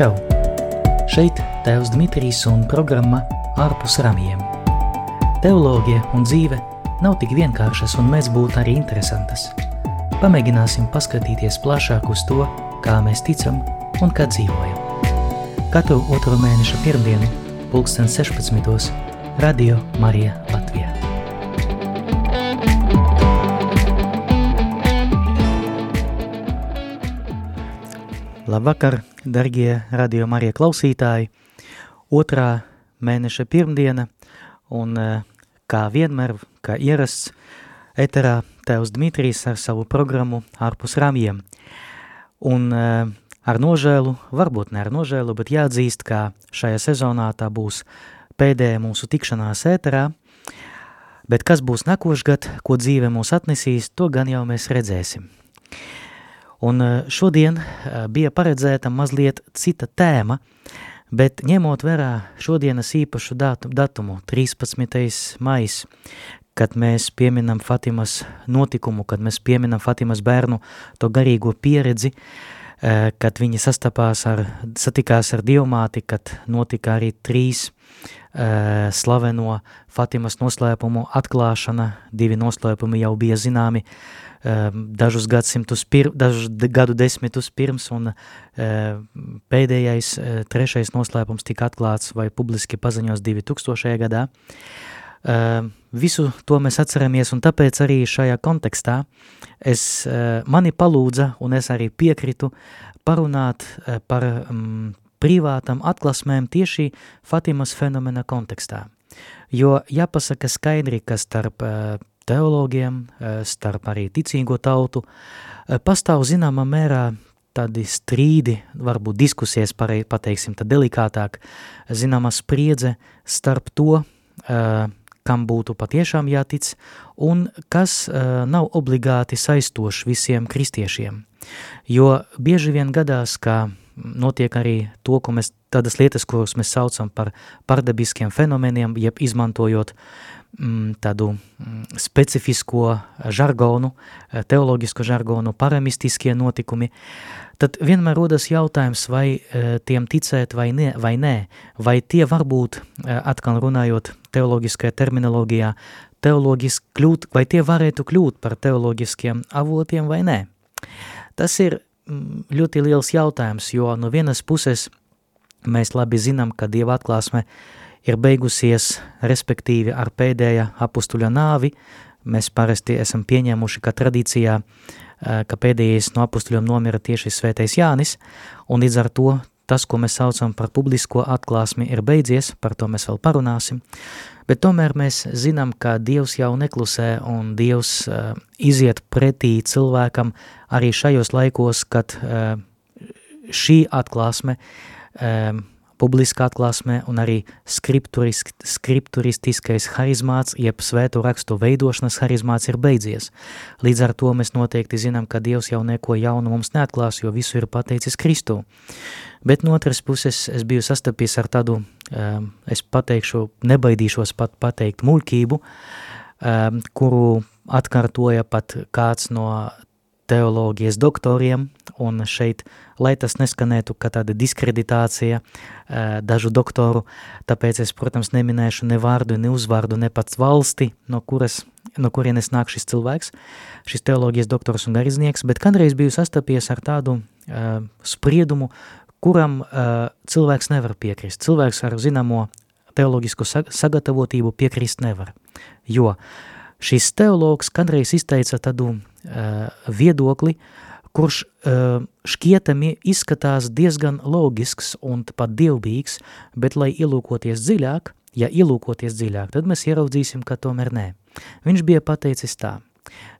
Čau! Šeit Tēvs Dmitrijs un programma Ārpus ramjiem. Teoloģija un dzīve nav tik vienkāršas un mēs būtu arī interesantas. Pamēģināsim paskatīties plašāk uz to, kā mēs ticam un kā dzīvojam. Katru otro mēneša pirmdienu, pulksten 16. Radio Marija Latvijā. Labvakar, dargie radio Marija klausītāji! Otrā mēneša pirmdiena un eh, kā vienmēr, kā ierasts, eterā tēvs Dmitrijs ar savu programmu ārpus ramjiem. Un uh, ar nožēlu, varbūt ne ar nožēlu, bet jāatzīst, ka šajā sezonā tā būs pēdējā mūsu tikšanās ēterā, bet kas būs nākošgad, ko dzīve mūs atnesīs, to gan jau mēs redzēsim. Un uh, šodien uh, bija paredzēta mazliet cita tēma, bet ņemot vērā šodienas īpašu datumu, datumu 13. mais, kad mēs pieminam Fatimas notikumu, kad mēs pieminam Fatimas bērnu to garīgo pieredzi, eh, kad viņi sastapās ar, satikās ar dievmāti, kad notika arī trīs slaveno Fatimas noslēpumu atklāšana, divi noslēpumi jau bija zināmi uh, dažus gadsimtus, pir, dažus gadu desmitus pirms, un uh, pēdējais, trešais noslēpums tika atklāts vai publiski paziņos 2000. gadā. Visu to mēs atceramies, un tāpēc arī šajā kontekstā es, mani palūdza, un es arī piekritu parunāt par um, privātam atklāsmēm tieši Fatimas fenomena kontekstā. Jo jāpasaka skaidri, ka starp uh, teologiem, uh, starp arī ticīgo tautu, uh, pastāv zināmā mērā tādi strīdi, varbūt diskusijas, parei, pateiksim, tā delikātāk, zināma spriedze starp to, kam būtu patiešām jātic, un kas uh, nav obligāti saistošs visiem kristiešiem. Jo bieži vien gadās, ka notiek arī to, ko mēs, tādas lietas, kuras mēs saucam par pardabiskiem fenomeniem, jeb izmantojot mm, tādu mm, specifisko žargonu, teoloģisku žargonu, paramistiskie notikumi, tad vienmēr rodas jautājums, vai e, tiem ticēt vai, ne, vai nē, vai tie varbūt, e, atkal runājot teoloģiskajā terminologijā, teoloģiski kļūt, vai tie varētu kļūt par teoloģiskiem avotiem vai nē. Tas ir ļoti liels jautājums, jo no vienas puses mēs labi zinām, ka Dieva atklāsme ir beigusies respektīvi ar pēdējā apustuļa nāvi, mēs parasti esam pieņēmuši, ka tradīcijā Eh, ka pēdējais no apustuļiem nomira tieši svētais Jānis, un līdz ar to tas, ko mēs saucam par publisko atklāsmi, ir beidzies, par to mēs vēl parunāsim, bet tomēr mēs zinām, ka Dievs jau neklusē un Dievs uh, iziet pretī cilvēkam arī šajos laikos, kad uh, šī atklāsme uh, publiska atklāsme un arī skripturistiskais harizmāts, jeb svētu rakstu veidošanas harizmāts ir beidzies. Līdz ar to mēs noteikti zinām, ka Dievs jau neko jaunu mums neatklās, jo visu ir pateicis Kristu. Bet no otras puses es biju sastapies ar tādu, um, es pateikšu, nebaidīšos pat pateikt muļkību, um, kuru atkārtoja pat kāds no teoloģijas doktoriem, un šeit, lai tas neskanētu kā tāda diskreditācija dažu doktoru, tāpēc es, protams, neminēšu ne vārdu, ne uzvārdu, ne pats valsti, no, kuras, no kurienes nāk šis cilvēks, šis teoloģijas doktors un gariznieks, bet kādreiz biju sastapies ar tādu uh, spriedumu, kuram uh, cilvēks nevar piekrist. Cilvēks ar zināmo teoloģisku sagatavotību piekrist nevar, jo šis teologs kādreiz izteica tādu uh, viedokli, kurš uh, šķietami izskatās diezgan loģisks un pat dievbīgs, bet lai ielūkoties dziļāk, ja ielūkoties dziļāk, tad mēs ieraudzīsim, ka tomēr nē. Viņš bija pateicis tā,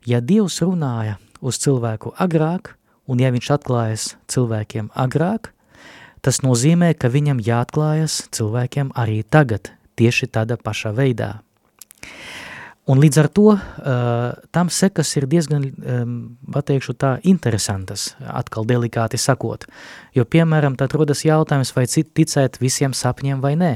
ja Dievs runāja uz cilvēku agrāk, un ja viņš atklājas cilvēkiem agrāk, tas nozīmē, ka viņam jāatklājas cilvēkiem arī tagad, tieši tādā pašā veidā. Un līdz ar to uh, tam sekas ir diezgan, um, pateikšu tā, interesantas, atkal delikāti sakot. Jo, piemēram, tad rodas jautājums, vai ticēt visiem sapņiem vai nē.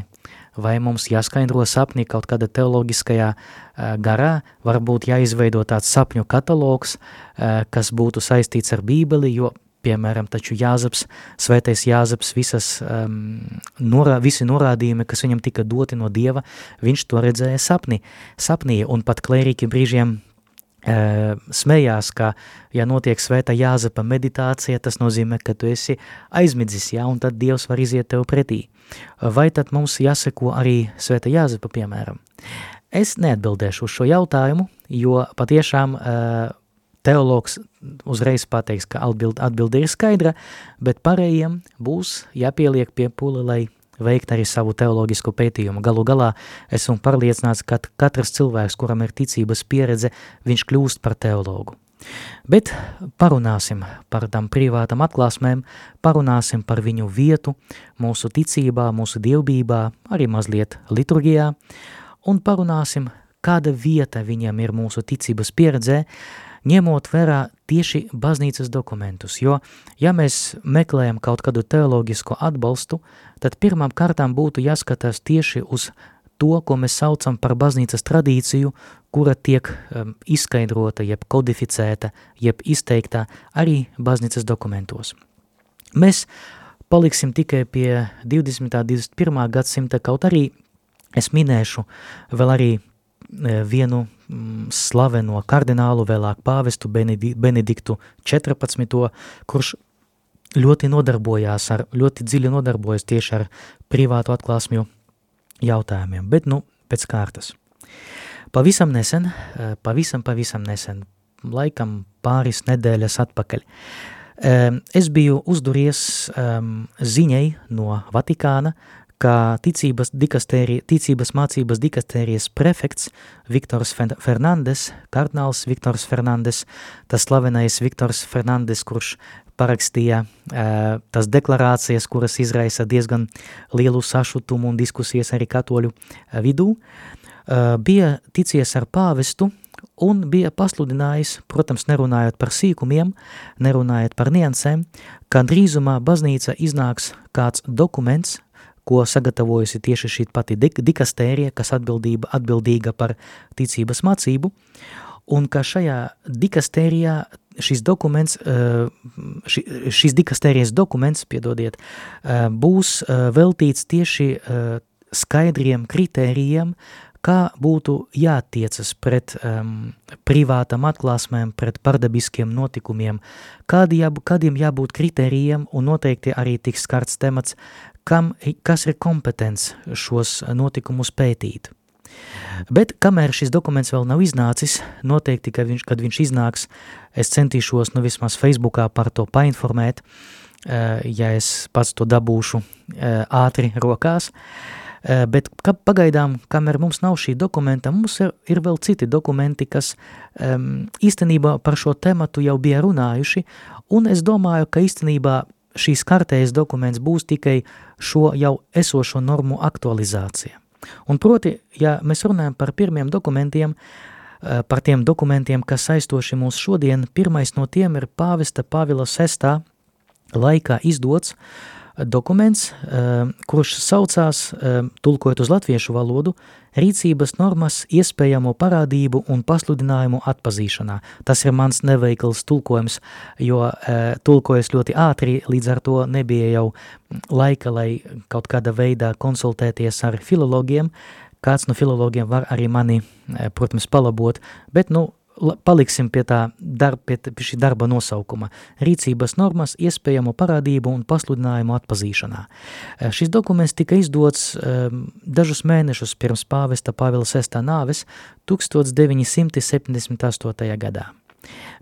Vai mums jāskaidro sapni kaut kāda teoloģiskajā uh, garā, varbūt jāizveido tāds sapņu katalogs, uh, kas būtu saistīts ar bībeli, jo piemēram, taču Jāzeps, svētais Jāzeps, visas, um, norā, visi norādījumi, kas viņam tika doti no Dieva, viņš to redzēja sapni, sapnī, un pat klērīgi brīžiem uh, smējās, ka, ja notiek svēta Jāzepa meditācija, tas nozīmē, ka tu esi aizmidzis, jā, un tad Dievs var iziet tev pretī. Vai tad mums jāseko arī svēta Jāzepa, piemēram? Es neatbildēšu uz šo jautājumu, jo patiešām uh, teologs uzreiz pateiks, ka atbild, atbilde ir skaidra, bet pārējiem būs jāpieliek pie pula, lai veikt arī savu teoloģisko pētījumu. Galu galā esmu pārliecināts, ka katrs cilvēks, kuram ir ticības pieredze, viņš kļūst par teologu. Bet parunāsim par tām privātam atklāsmēm, parunāsim par viņu vietu mūsu ticībā, mūsu dievbībā, arī mazliet liturgijā, un parunāsim, kāda vieta viņam ir mūsu ticības pieredzē, ņemot vērā tieši baznīcas dokumentus, jo, ja mēs meklējam kaut kādu teoloģisku atbalstu, tad pirmām kārtām būtu jāskatās tieši uz to, ko mēs saucam par baznīcas tradīciju, kura tiek um, izskaidrota, jeb kodificēta, jeb izteikta arī baznīcas dokumentos. Mēs paliksim tikai pie 20. 21. gadsimta, kaut arī es minēšu vēl arī e, vienu slaveno kardinālu, vēlāk pāvestu Benediktu 14. kurš ļoti nodarbojās ar, ļoti dziļi nodarbojas tieši ar privātu atklāsmju jautājumiem, bet nu pēc kārtas. Pavisam nesen, eh, pavisam, pavisam nesen, laikam pāris nedēļas atpakaļ, es biju uzduries ziņai no Vatikāna, ka ticības, ticības mācības dikastērijas prefekts Viktors Fernandes, kardināls Viktors Fernandes, tas slavenais Viktors Fernandes, kurš parakstīja uh, tas deklarācijas, kuras izraisa diezgan lielu sašutumu un diskusijas arī katoļu vidū, uh, bija ticies ar pāvestu un bija pasludinājis, protams, nerunājot par sīkumiem, nerunājot par niansēm, ka drīzumā baznīca iznāks kāds dokuments, ko sagatavojusi tieši šī pati dikastērija, kas atbildība, atbildīga par ticības mācību, un ka šajā dikastērijā šis dokuments, eh, šis dikastērijas dokuments, piedodiet, eh, būs eh, veltīts tieši skaidriem kritērijiem, kā būtu jātiecas pret um, privātam atklāsmēm, pret pardabiskiem notikumiem, kādi jāb, kādiem jābūt kritērijiem un noteikti arī tiks skarts temats, kam, kas ir kompetents šos notikumus pētīt. Bet kamēr šis dokuments vēl nav iznācis, noteikti, kad viņš, kad viņš iznāks, es centīšos nu vismaz Facebookā par to painformēt, eh, ja es pats to dabūšu eh, ātri rokās. Eh, bet pagaidām, kamēr mums nav šī dokumenta, mums ir, ir vēl citi dokumenti, kas um, īstenībā par šo tematu jau bija runājuši, un es domāju, ka īstenībā šīs kartējas dokuments būs tikai šo jau esošo normu aktualizācija. Un proti, ja mēs runājam par pirmiem dokumentiem, eh, par tiem dokumentiem, kas saistoši mūs šodien, pirmais no tiem ir pāvesta Pāvila VI laikā izdots dokuments, eh, kurš saucās, eh, tulkojot uz latviešu valodu, rīcības normas iespējamo parādību un pasludinājumu atpazīšanā. Tas ir mans neveikls tulkojums, jo e, tulkojas ļoti ātri, līdz ar to nebija jau laika, lai kaut kāda veidā konsultēties ar filologiem. Kāds no filologiem var arī mani, protams, palabot, bet, nu, paliksim pie, tā darba, pie, pie šī darba nosaukuma – rīcības normas, iespējamo parādību un pasludinājumu atpazīšanā. Eh, šis dokuments tika izdots um, dažus mēnešus pirms pāvesta Pāvila VI nāves 1978. gadā.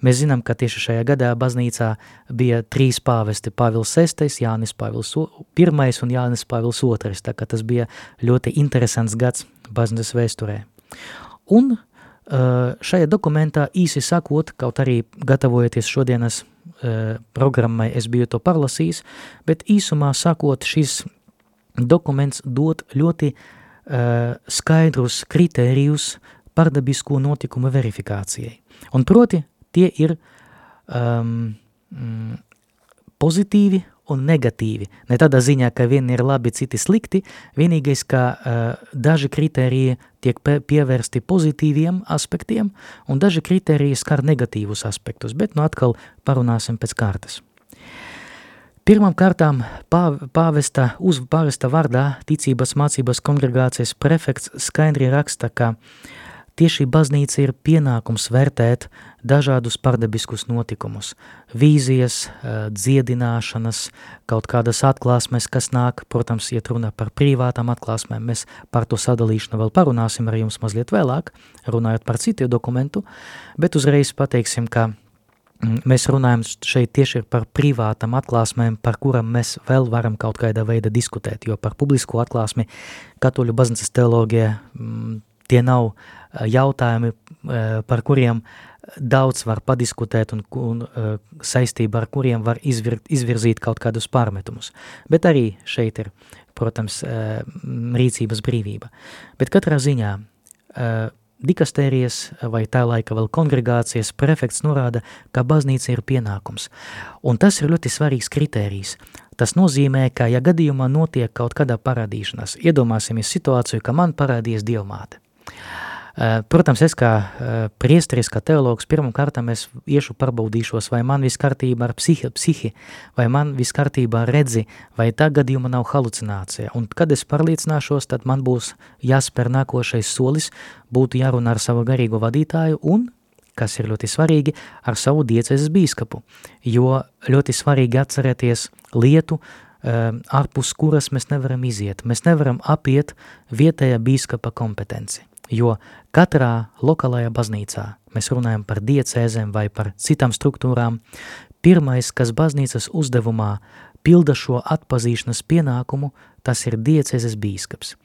Mēs zinām, ka tieši šajā gadā baznīcā bija trīs pāvesti – Pāvils VI, Jānis Pāvils I un Jānis Pāvils II, tā kā tas bija ļoti interesants gads baznīcas vēsturē. Un Šajā dokumentā īsi sakot, kaut arī gatavojoties šodienas programmai, es biju to parlasījis, bet īsumā sakot, šis dokuments dod ļoti skaidrus kritērijus pardabisko notikumu verifikācijai. Un proti, tie ir um, pozitīvi un negatīvi. Ne tādā ziņā, ka vieni ir labi, citi slikti, vienīgais, ka uh, daži kriteriji tiek pievērsti pozitīviem aspektiem, un daži kriteriji skar negatīvus aspektus, bet nu atkal parunāsim pēc kārtas. Pirmām kārtām pāvesta, uz pāvesta vārdā ticības mācības kongregācijas prefekts skaidri raksta, ka tieši baznīca ir pienākums vērtēt dažādus pardebiskus notikumus, vīzijas, dziedināšanas, kaut kādas atklāsmes, kas nāk, protams, iet runa par privātām atklāsmēm, mēs par to sadalīšanu vēl parunāsim ar jums mazliet vēlāk, runājot par citu dokumentu, bet uzreiz pateiksim, ka Mm, mēs runājam šeit tieši par privātam atklāsmēm, par kuram mēs vēl varam kaut kādā veidā diskutēt, jo par publisko atklāsmi katoļu baznīcas teoloģija mm, tie nav eh, jautājumi, eh, par kuriem daudz var padiskutēt un, un eh, saistībā ar kuriem var izvir, izvirzīt kaut kādus pārmetumus. Bet arī šeit ir, protams, rīcības brīvība. Bet katrā ziņā Dikastērijas vai tā laika vēl kongregācijas prefekts norāda, ka baznīca ir pienākums. Un tas ir ļoti svarīgs kritērijs. Tas nozīmē, ka ja gadījumā notiek kaut kāda parādīšanās, iedomāsimies situāciju, ka man parādījies dievmāte. Eh, protams, es kā eh, priesteris, kā teologs, pirmam kārtam es iešu pārbaudīšos, vai man viss kārtībā ar psihi, psihi, vai man viss kārtībā ar redzi, vai tā gadījuma nav halucinācija. Un kad es pārliecināšos, tad man būs jāspēr nākošais solis, būtu jārunā ar savu garīgo vadītāju un, kas ir ļoti svarīgi, ar savu diecezes bīskapu, jo ļoti svarīgi atcerēties lietu, um, ārpus kuras mēs nevaram iziet. Mēs nevaram apiet vietējā bīskapa kompetenci jo katrā lokālajā baznīcā, mēs runājam par diecēzēm vai par citām struktūrām, pirmais, kas baznīcas uzdevumā pilda šo atpazīšanas pienākumu, tas ir diecēzes bīskaps.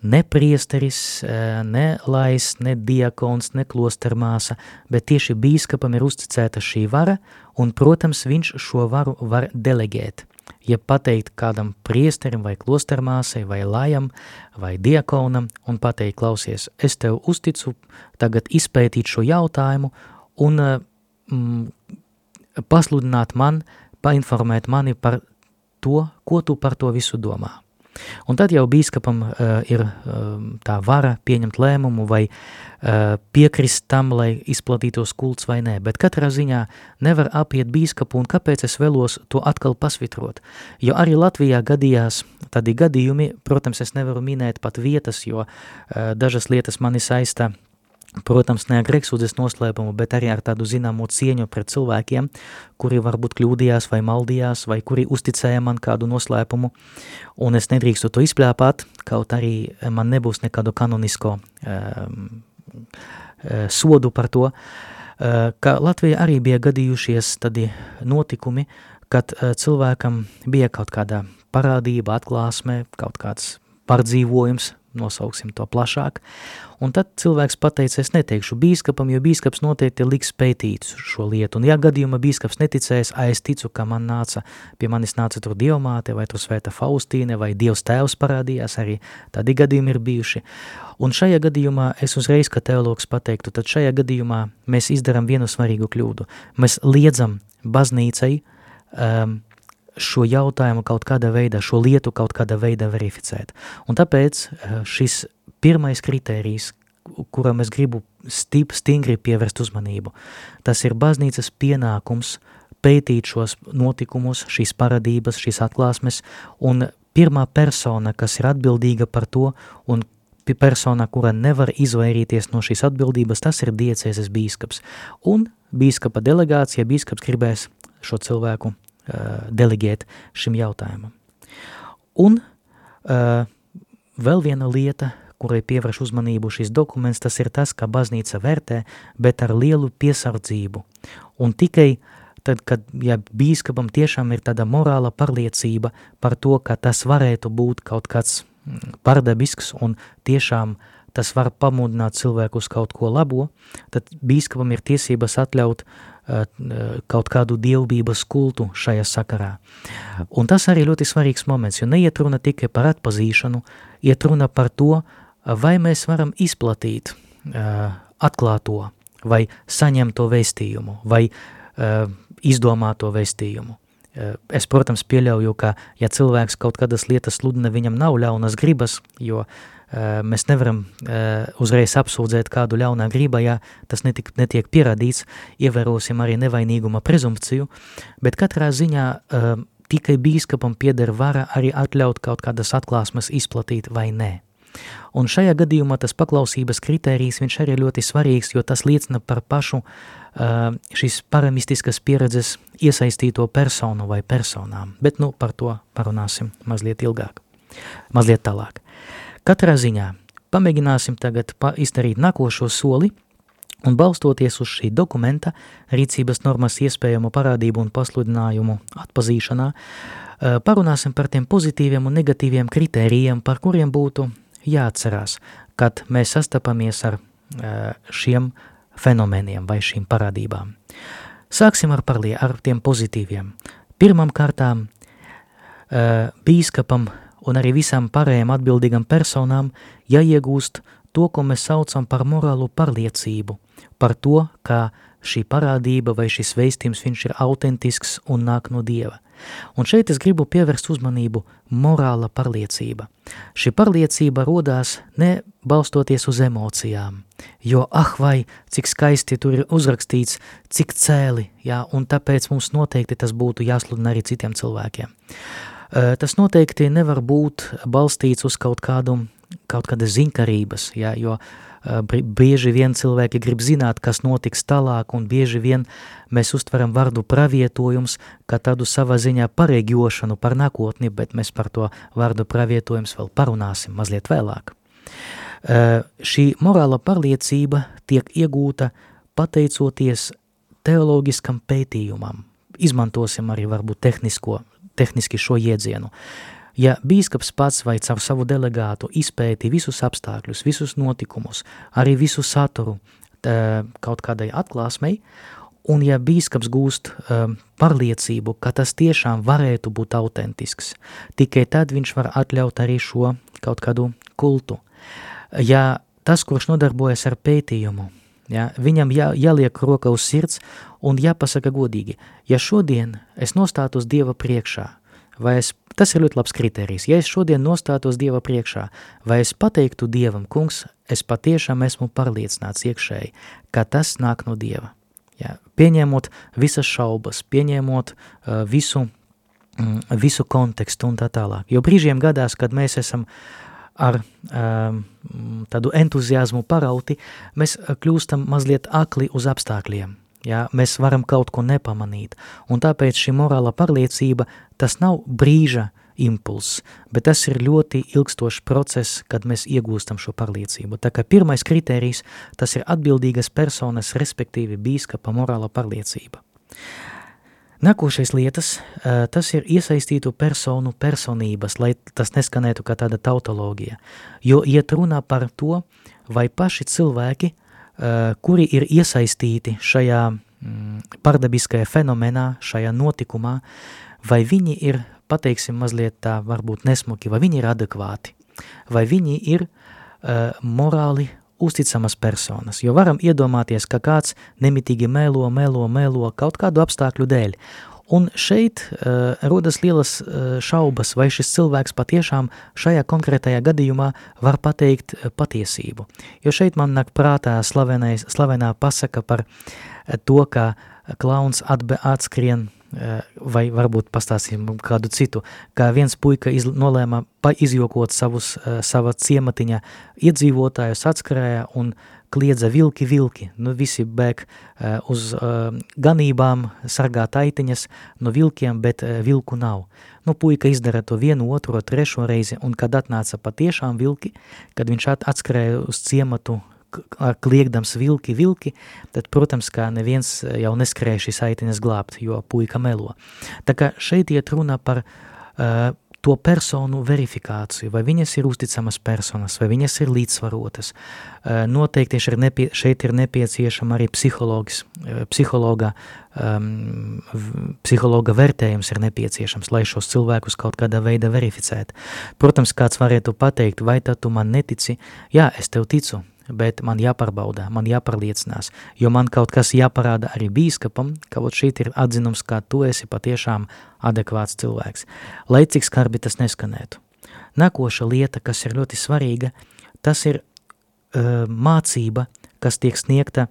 Ne priesteris, eh, ne lais, ne diakons, ne klostermāsa, bet tieši bīskapam ir uzticēta šī vara, un, protams, viņš šo varu var delegēt ja pateikt kādam priesterim vai klostermāsai vai lajam vai diakonam un pateikt, klausies, es tev uzticu tagad izpētīt šo jautājumu un mm, pasludināt man, painformēt mani par to, ko tu par to visu domā. Un tad jau bīskapam uh, ir uh, tā vara pieņemt lēmumu vai uh, piekrist tam, lai izplatītos kults vai nē, bet katrā ziņā nevar apiet bīskapu un kāpēc es vēlos to atkal pasvitrot. Jo arī Latvijā gadījās tādi gadījumi, protams, es nevaru minēt pat vietas, jo uh, dažas lietas mani saista Protams, ne ar grēksūdzes noslēpumu, bet arī ar tādu zināmu cieņu pret cilvēkiem, kuri varbūt kļūdījās vai maldījās, vai kuri uzticēja man kādu noslēpumu, un es nedrīkstu to izplēpāt, kaut arī man nebūs nekādu kanonisko um, sodu par to, uh, ka Latvija arī bija gadījušies tādi notikumi, kad uh, cilvēkam bija kaut kāda parādība, atklāsme, kaut kāds pārdzīvojums, nosauksim to plašāk, un tad cilvēks pateica, es neteikšu bīskapam, jo bīskaps noteikti liks pētīt šo lietu, un ja gadījumā bīskaps neticēs, a es ticu, ka man nāca, pie manis nāca tur dievmāte, vai tur svēta Faustīne, vai dievs tēvs parādījās, arī tādi gadījumi ir bijuši, un šajā gadījumā es uzreiz, ka teologs pateiktu, tad šajā gadījumā mēs izdaram vienu svarīgu kļūdu, mēs liedzam baznīcai, um, šo jautājumu kaut kādā veidā, šo lietu kaut kādā veidā verificēt. Un tāpēc eh, šis pirmais kritērijs, kuram es gribu stip, stingri pievērst uzmanību, tas ir baznīcas pienākums pētīt šos notikumus, šīs paradības, šīs atklāsmes, un pirmā persona, kas ir atbildīga par to, un persona, kura nevar izvairīties no šīs atbildības, tas ir diecēzes bīskaps. Un bīskapa delegācija, bīskaps gribēs šo cilvēku deleģēt šim jautājumam. Un uh, vēl viena lieta, kurai pievērš uzmanību šis dokuments, tas ir tas, ka baznīca vērtē, bet ar lielu piesardzību. Un tikai tad, kad ja bīskapam tiešām ir tāda morāla pārliecība par to, ka tas varētu būt kaut kāds mm, pardabisks un tiešām tas var pamudināt cilvēku uz kaut ko labo, tad bīskapam ir tiesības atļaut uh, kaut kādu dievbības kultu šajā sakarā. Un tas arī ļoti svarīgs moments, jo neiet runa tikai par atpazīšanu, iet runa par to, vai mēs varam izplatīt atklāto, vai saņemt to vēstījumu, vai uh, izdomāt to vēstījumu. Uh, es, protams, pieļauju, ka ja cilvēks kaut kādas lietas sludina, viņam nav ļaunas gribas, jo Eh, mēs nevaram eh, uzreiz apsūdzēt kādu ļaunā grība, ja tas netik, netiek pierādīts, ievērosim arī nevainīguma prezumpciju, bet katrā ziņā eh, tikai bīskapam pieder vara arī atļaut kaut kādas atklāsmes izplatīt vai nē. Un šajā gadījumā tas paklausības kritērijs viņš arī ļoti svarīgs, jo tas liecina par pašu šīs paramistiskas pieredzes iesaistīto personu vai personām, bet nu par to parunāsim mazliet ilgāk, mazliet tālāk. Katrā ziņā pamēģināsim tagad pa izdarīt nākošo soli – Un balstoties uz šī dokumenta rīcības normas iespējamo parādību un pasludinājumu atpazīšanā, parunāsim par tiem pozitīviem un negatīviem kritērijiem, par kuriem būtu jāatcerās, kad mēs sastapamies ar eh, šiem fenomeniem vai šīm parādībām. Sāksim ar, parlie, ar tiem pozitīviem. Pirmam kārtām eh, bīskapam un arī visām pārējām atbildīgam personām jāiegūst to, ko mēs saucam par morālo pārliecību – par to, kā šī parādība vai šis veistījums viņš ir autentisks un nāk no Dieva. Un šeit es gribu pievērst uzmanību morāla pārliecība. Šī pārliecība rodās ne balstoties uz emocijām, jo ah vai, cik skaisti tur ir uzrakstīts, cik cēli, jā, un tāpēc mums noteikti tas būtu jāsludina arī citiem cilvēkiem. Tas noteikti nevar būt balstīts uz kaut kādu, kaut kādas ziņkarības, jā, jo uh, bieži vien cilvēki grib zināt, kas notiks tālāk, un bieži vien mēs uztveram vārdu pravietojums kā tādu savā ziņā pareģošanu par nākotni, bet mēs par to vārdu pravietojums vēl parunāsim mazliet vēlāk. Šī morāla pārliecība tiek iegūta pateicoties teologiskam pētījumam. Izmantosim arī varbūt tehnisko, tehniski šo iedzienu. Uh, Ja bīskaps pats vai caur savu delegātu izpēti visus apstākļus, visus notikumus, arī visu saturu tā, kaut kādai atklāsmei, un ja bīskaps gūst um, pārliecību, ka tas tiešām varētu būt autentisks, tikai tad viņš var atļaut arī šo kaut kādu kultu. Ja tas, kurš nodarbojas ar pētījumu, ja, viņam jā, jāliek roka uz sirds un jāpasaka godīgi, ja šodien es nostātu uz Dieva priekšā, vai es Tas ir ļoti labs kriterijs. Ja es šodien nostātos Dieva priekšā, vai es pateiktu Dievam, kungs, es patiešām esmu pārliecināts iekšēji, ka tas nāk no Dieva. Ja, pieņemot visas šaubas, pieņemot uh, visu, mm, visu kontekstu un tā tālāk. Jo brīžiem gadās, kad mēs esam ar um, tādu entuziasmu parauti, mēs kļūstam mazliet akli uz apstākļiem. Ja, mēs varam kaut ko nepamanīt, un tāpēc šī morāla pārliecība tas nav brīža impulss, bet tas ir ļoti ilgstošs process, kad mēs iegūstam šo pārliecību. Tā kā pirmais kritērijs, tas ir atbildīgas personas, respektīvi bīskapa morāla pārliecība. Nākošais lietas, tas ir iesaistītu personu personības, lai tas neskanētu kā tāda tautoloģija, jo iet runā par to, vai paši cilvēki – kuri ir iesaistīti šajā mm, pardabiskajā fenomenā, šajā notikumā, vai viņi ir, pateiksim mazliet tā, varbūt nesmuki, vai viņi ir adekvāti, vai viņi ir uh, morāli uzticamas personas, jo varam iedomāties, ka kāds nemitīgi melo, melo, melo kaut kādu apstākļu dēļ, Un šeit uh, rodas lielas uh, šaubas, vai šis cilvēks patiešām šajā konkrētajā gadījumā var pateikt uh, patiesību. Jo šeit man nāk prātā slavenais, slavenā pasaka par uh, to, ka klauns atbe, atskrien uh, vai varbūt pastāstīsim kādu citu, kā viens puika iz, nolēma izjokot savus, uh, sava ciematiņa iedzīvotājus atskrēja un uh, kliedza vilki, vilki. Nu, visi bēg uh, uz uh, ganībām, sargā taitiņas no vilkiem, bet uh, vilku nav. Nu, puika izdara to vienu, otro, trešo reizi, un kad atnāca patiešām vilki, kad viņš at atskrēja uz ciematu, kliegdams vilki, vilki, tad, protams, kā neviens jau neskrēja šīs aitiņas glābt, jo puika melo. Tā kā šeit iet runa par uh, to personu verifikāciju, vai viņas ir uzticamas personas, vai viņas ir līdzsvarotas. Noteikti ir nepie, šeit ir nepieciešama arī psihologs, psihologa, um, psihologa vērtējums ir nepieciešams, lai šos cilvēkus kaut kādā veidā verificētu. Protams, kāds varētu pateikt, vai tad tu man netici? Jā, es tev ticu, bet man jāpārbauda, man jāpārliecinās, jo man kaut kas jāparāda arī bīskapam, ka vot šeit ir atzinums, ka tu esi patiešām adekvāts cilvēks, lai cik skarbi tas neskanētu. Nākoša lieta, kas ir ļoti svarīga, tas ir uh, mācība, kas tiek sniegta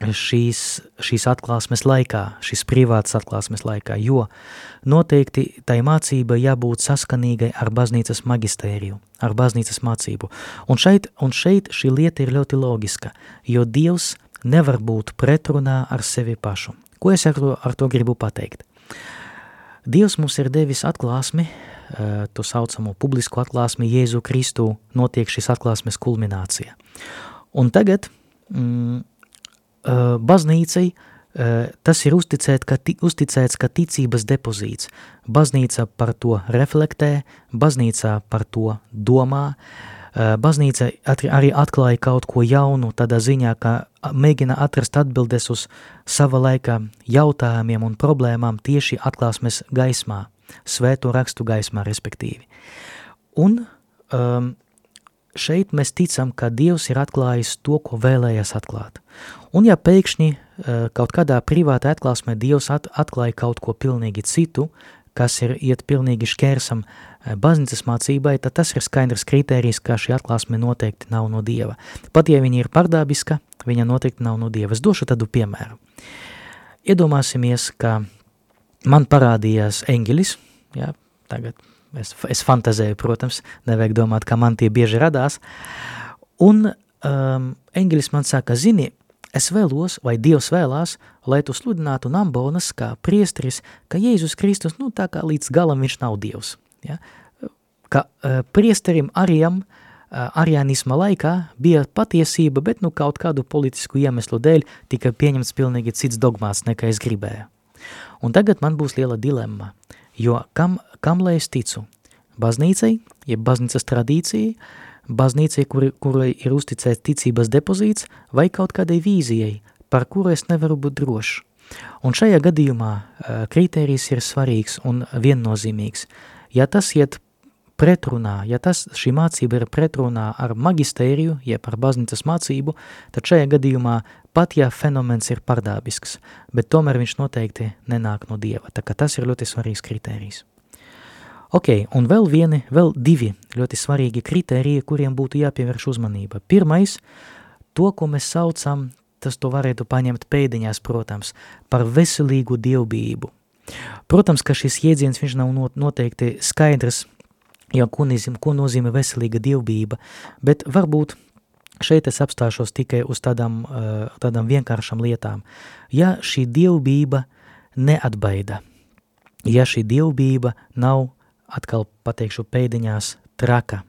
šīs, šīs atklāsmes laikā, šīs privātas atklāsmes laikā, jo noteikti tai mācība jābūt saskanīgai ar baznīcas magistēriju, ar baznīcas mācību. Un šeit, un šeit šī lieta ir ļoti logiska, jo Dievs nevar būt pretrunā ar sevi pašu. Ko es ar to, ar to gribu pateikt? Dievs mums ir devis atklāsmi, eh, to saucamo publisku atklāsmi Jēzu Kristu, notiek šis atklāsmes kulminācija. Un tagad mm, baznīcai tas ir uzticēt, ka, uzticēts kā ticības depozīts. Baznīca par to reflektē, baznīca par to domā, baznīca arī atklāja kaut ko jaunu tādā ziņā, ka mēģina atrast atbildes uz sava laika jautājumiem un problēmām tieši atklāsmes gaismā, svēto rakstu gaismā respektīvi. Un um, šeit mēs ticam, ka Dievs ir atklājis to, ko vēlējies atklāt. Un ja pēkšņi eh, kaut kādā privātā atklāsmē Dievs at, atklāja kaut ko pilnīgi citu, kas ir iet pilnīgi šķērsam eh, baznīcas mācībai, tad tas ir skaidrs kritērijs, ka šī atklāsme noteikti nav no Dieva. Pat ja viņa ir pārdabiska, viņa noteikti nav no Dieva. Es došu tādu piemēru. Iedomāsimies, ka man parādījās eņģelis, ja, tagad es, es fantazēju, protams, nevajag domāt, ka man tie bieži radās, un um, eņģelis man saka, zini, es vēlos, vai Dievs vēlās, lai tu sludinātu Nambonas kā priestris, ka Jēzus Kristus, nu tā kā līdz galam viņš nav Dievs. Ja? Ka uh, priesterim Arijam, uh, arianisma laikā bija patiesība, bet nu kaut kādu politisku iemeslu dēļ tika pieņemts pilnīgi cits dogmāts, nekā es gribēju. Un tagad man būs liela dilemma, jo kam, kam lai es ticu? Baznīcai, jeb baznīcas tradīcijai, baznīcai, kuri, kurai ir uzticēts ticības depozīts, vai kaut kādai vīzijai, par kuru es nevaru būt drošs. Un šajā gadījumā kritērijs ir svarīgs un viennozīmīgs. Ja tas iet pretrunā, ja tas, šī mācība ir pretrunā ar magistēriju, jeb ar baznīcas mācību, tad šajā gadījumā pat ja fenomens ir pardābisks, bet tomēr viņš noteikti nenāk no Dieva, tā kā tas ir ļoti svarīgs kritērijs. Ok, un vēl vieni, vēl divi ļoti svarīgi kriteriji, kuriem būtu jāpievērš uzmanība. Pirmais, to, ko mēs saucam, tas to varētu paņemt pēdiņās, protams, par veselīgu dievbību. Protams, ka šis jēdziens viņš nav noteikti skaidrs, jau ko nozīmē, ko nozīmē veselīga dievbība, bet varbūt šeit es apstāšos tikai uz tādām, tādām vienkāršām lietām. Ja šī dievbība neatbaida, ja šī dievbība nav atkal pateikšu pēdiņās traka.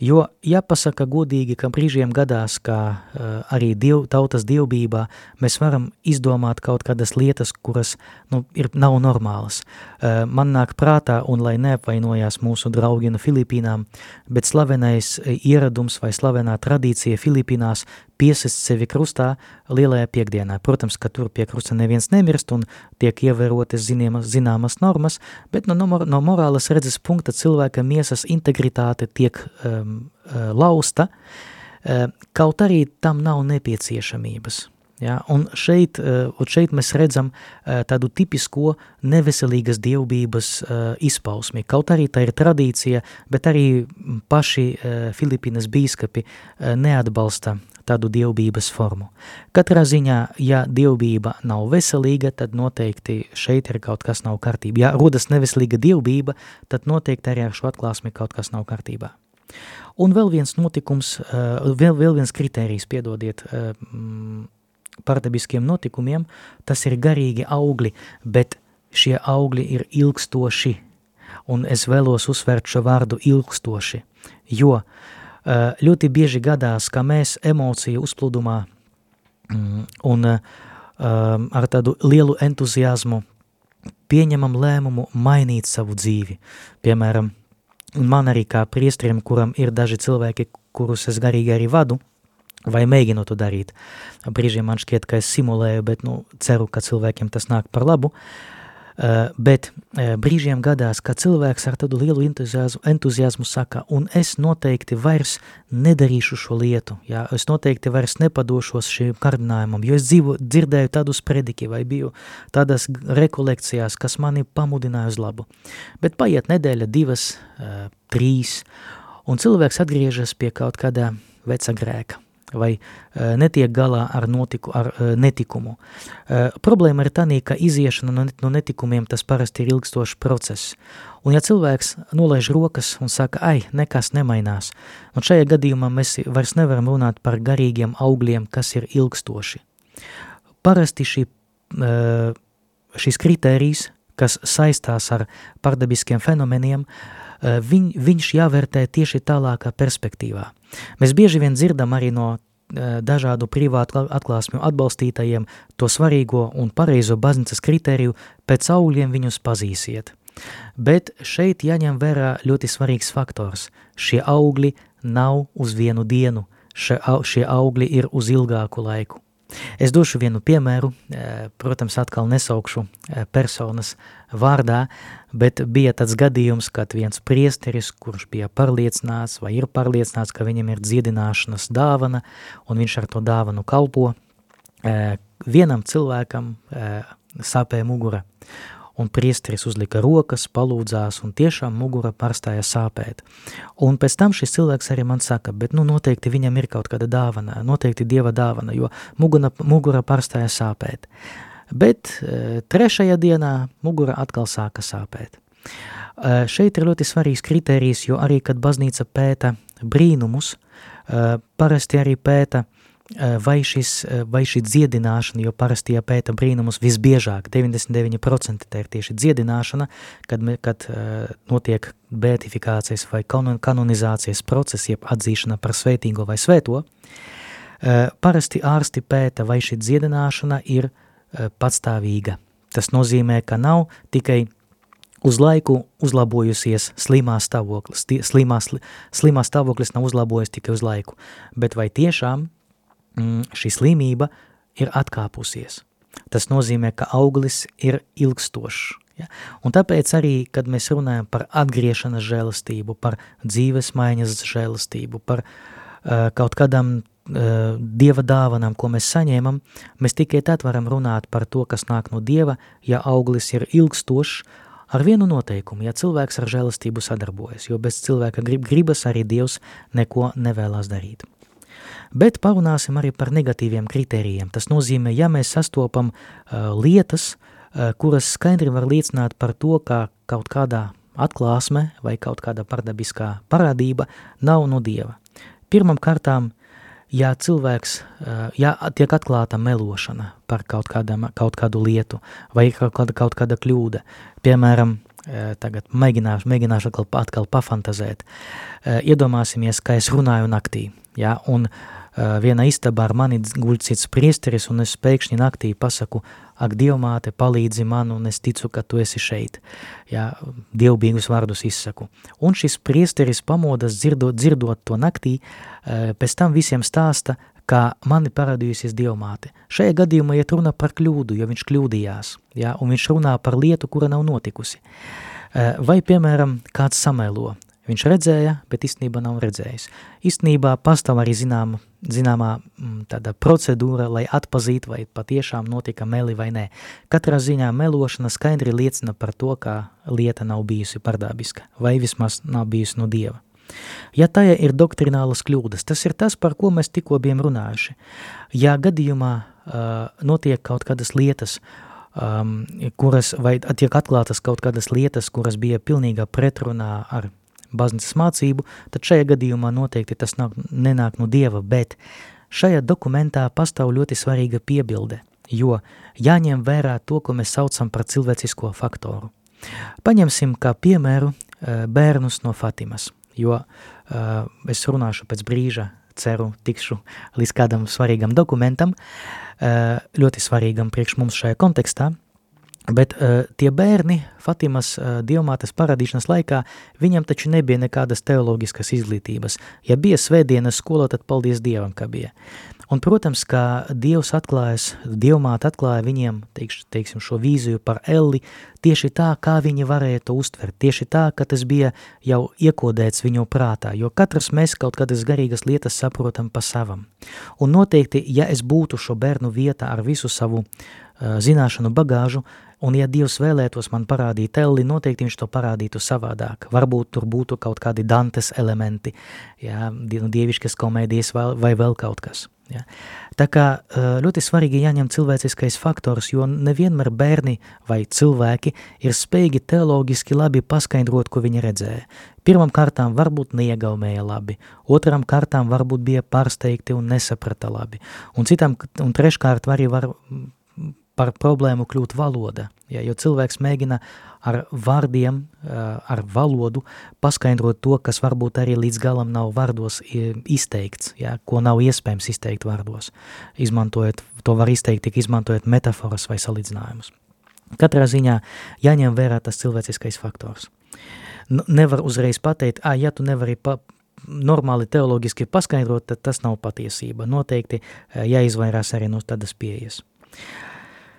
Jo jāpasaka godīgi, ka brīžiem gadās, ka uh, arī diev, tautas dievbībā mēs varam izdomāt kaut kādas lietas, kuras nu, ir, nav normālas. Uh, man nāk prātā, un lai neapvainojās mūsu draugi no Filipīnām, bet slavenais ieradums vai slavenā tradīcija Filipīnās piesist sevi krustā lielajā piekdienā. Protams, ka tur pie krusta neviens nemirst un tiek ievērotas zināmas, zināmas normas, bet no, no, no morālas redzes punkta cilvēka miesas integritāte tiek um, uh, lausta, uh, kaut arī tam nav nepieciešamības. Ja, un šeit, uh, un šeit mēs redzam tādu tipisko neveselīgas dievbības izpausmi. Kaut arī tā ir tradīcija, bet arī paši Filipinas bīskapi neatbalsta tādu dievbības formu. Katrā ziņā, ja dievbība nav veselīga, tad noteikti šeit ir kaut kas nav kārtībā. Ja rodas neveselīga dievbība, tad noteikti arī ar šo atklāsmi kaut kas nav kārtībā. Un vēl viens notikums, vēl, vēl viens kritērijs, piedodiet, pārdabiskiem notikumiem, tas ir garīgi augļi, bet šie augļi ir ilgstoši, un es vēlos uzsvērt šo vārdu ilgstoši, jo ļoti bieži gadās, ka mēs emociju uzplūdumā mm, un ar tādu lielu entuziasmu pieņemam lēmumu mainīt savu dzīvi. Piemēram, man arī kā priestriem, kuram ir daži cilvēki, kurus es garīgi arī vadu, vai mēģinu to darīt. Brīžiem man šķiet, ka es simulēju, bet nu, ceru, ka cilvēkiem tas nāk par labu. Uh, bet uh, brīžiem gadās, ka cilvēks ar tādu lielu entuziasmu, entuziasmu saka, un es noteikti vairs nedarīšu šo lietu, jā, es noteikti vairs nepadošos šim kārdinājumam, jo es dzīvo, dzirdēju tādus prediki vai biju tādas rekolekcijās, kas mani pamudināja uz labu. Bet paiet nedēļa, divas, uh, trīs, un cilvēks atgriežas pie kaut kādā veca grēka vai uh, netiek galā ar, notiku, ar uh, netikumu. Uh, problēma ir tā, ka iziešana no, netikumiem tas parasti ir ilgstošs process. Un ja cilvēks nolaiž rokas un saka, ai, nekas nemainās, un šajā gadījumā mēs vairs nevaram runāt par garīgiem augļiem, kas ir ilgstoši. Parasti šī, šīs kritērijas, kas saistās ar pārdabiskiem fenomeniem, viņ, viņš jāvērtē tieši tālākā perspektīvā. Mēs bieži vien dzirdam arī no dažādu privātu atklāsmju atbalstītajiem to svarīgo un pareizo baznīcas kritēriju pēc augļiem viņus pazīsiet. Bet šeit jāņem vērā ļoti svarīgs faktors. Šie augļi nav uz vienu dienu, šie augļi ir uz ilgāku laiku. Es došu vienu piemēru, protams, atkal nesaukšu personas vārdā, bet bija tāds gadījums, kad viens priesteris, kurš bija pārliecināts vai ir pārliecināts, ka viņam ir dziedināšanas dāvana, un viņš ar to dāvanu kalpo, vienam cilvēkam sāpēja mugura un priesteris uzlika rokas, palūdzās, un tiešām mugura pārstāja sāpēt. Un pēc tam šis cilvēks arī man saka, bet nu noteikti viņam ir kaut kāda dāvana, noteikti Dieva dāvana, jo mugura, mugura pārstāja sāpēt. Bet e, trešajā dienā mugura atkal sāka sāpēt. E, šeit ir ļoti svarīgs kriterijs, jo arī, kad baznīca pēta brīnumus, e, parasti arī pēta uh, vai, šis, eh, vai šī dziedināšana, jo parasti jāpēta brīnumus visbiežāk, 99% tā ir tieši dziedināšana, kad, kad uh, notiek beatifikācijas vai kanonizācijas process, jeb atzīšana par svētīgo vai svēto, parasti ārsti pēta, vai šī dziedināšana ir patstāvīga. Tas nozīmē, ka nav tikai uz laiku uzlabojusies slimā stāvoklis, slimā, slimā stāvoklis nav uzlabojies tikai uz laiku, bet vai tiešām šī slimība ir atkāpusies. Tas nozīmē, ka auglis ir ilgstošs. Ja? Un tāpēc arī, kad mēs runājam par atgriešanas žēlastību, par dzīves maiņas žēlastību, par uh, kaut kādām uh, dieva dāvanām, ko mēs saņēmam, mēs tikai tad varam runāt par to, kas nāk no dieva, ja auglis ir ilgstošs, ar vienu noteikumu, ja cilvēks ar žēlastību sadarbojas, jo bez cilvēka grib, gribas arī Dievs neko nevēlās darīt. Bet parunāsim arī par negatīviem kritērijiem. Tas nozīmē, ja mēs sastopam uh, lietas, uh, kuras skaidri var liecināt par to, ka kaut kādā atklāsme vai kaut kāda pardabiskā parādība nav no Dieva. Pirmam kārtām, ja cilvēks, ja tiek atklāta melošana par kaut, kādam, kaut kādu lietu vai kaut kāda, kaut kāda kļūda, piemēram, tagad mēģināšu, mēģināšu atkal, atkal pafantazēt. Iedomāsimies, ka es runāju naktī, ja, un uh, vienā istabā ar mani guļ cits priesteris, un es pēkšņi naktī pasaku, ak, Dievmāte, palīdzi man, un es ticu, ka tu esi šeit. Jā, dievbīgus vārdus izsaku. Un šis priesteris pamodas dzirdot, dzirdot to naktī, pēc tam visiem stāsta, kā mani parādījusies Dievmāte. Šajā gadījumā iet runa par kļūdu, jo viņš kļūdījās, jā, un viņš runā par lietu, kura nav notikusi. Vai, piemēram, kāds samēlo, Viņš redzēja, bet īstenībā nav redzējis. Īstenībā pastāv arī zināma, zināmā mm, tāda procedūra, lai atpazītu, vai patiešām notika meli vai nē. Katrā ziņā melošana skaidri liecina par to, ka lieta nav bijusi pardābiska, vai vismaz nav bijusi no Dieva. Ja tajā ir doktrinālas kļūdas, tas ir tas, par ko mēs tikko bijām runājuši. Ja gadījumā uh, notiek kaut kādas lietas, um, kuras, vai tiek atklātas kaut kādas lietas, kuras bija pilnīgā pretrunā ar baznīcas mācību, tad šajā gadījumā noteikti tas nāk, nenāk no Dieva, bet šajā dokumentā pastāv ļoti svarīga piebilde, jo jāņem vērā to, ko mēs saucam par cilvēcisko faktoru. Paņemsim kā piemēru eh, bērnus no Fatimas, jo uh, es runāšu pēc brīža, ceru, tikšu līdz kādam svarīgam dokumentam, uh, ļoti svarīgam priekš mums šajā kontekstā, Bet uh, tie bērni Fatimas uh, dievmātes paradīšanas laikā, viņam taču nebija nekādas teoloģiskas izglītības. Ja bija svētdienas skola, tad paldies Dievam, ka bija. Un, protams, kā Dievs atklājas, dievmāte atklāja viņiem, teikš, teiksim, šo vīziju par Elli, tieši tā, kā viņi varēja to uztvert, tieši tā, ka tas bija jau iekodēts viņu prātā, jo katrs mēs kaut kādas garīgas lietas saprotam pa savam. Un noteikti, ja es būtu šo bērnu vietā ar visu savu uh, zināšanu bagāžu, Un ja Dievs vēlētos man parādīt telli, noteikti viņš to parādītu savādāk. Varbūt tur būtu kaut kādi Dantes elementi, jā, dievišķas komēdijas vai, vēl kaut kas. Ja. Tā kā ļoti svarīgi jāņem cilvēciskais faktors, jo nevienmēr bērni vai cilvēki ir spējīgi teoloģiski labi paskaidrot, ko viņi redzēja. Pirmam kārtām varbūt neiegaumēja labi, otram kārtām varbūt bija pārsteigti un nesaprata labi, un citam, un treškārt arī var par problēmu kļūt valoda, ja, jo cilvēks mēģina ar vārdiem, ar valodu paskaidrot to, kas varbūt arī līdz galam nav vārdos izteikts, ja, ko nav iespējams izteikt vārdos. Izmantojot, to var izteikt tik izmantojot metaforas vai salīdzinājumus. Katrā ziņā jāņem vērā tas cilvēciskais faktors. Nevar uzreiz pateikt, ah, ja tu nevari pa, normāli teoloģiski paskaidrot, tad tas nav patiesība. Noteikti jāizvairās arī no tādas pieejas.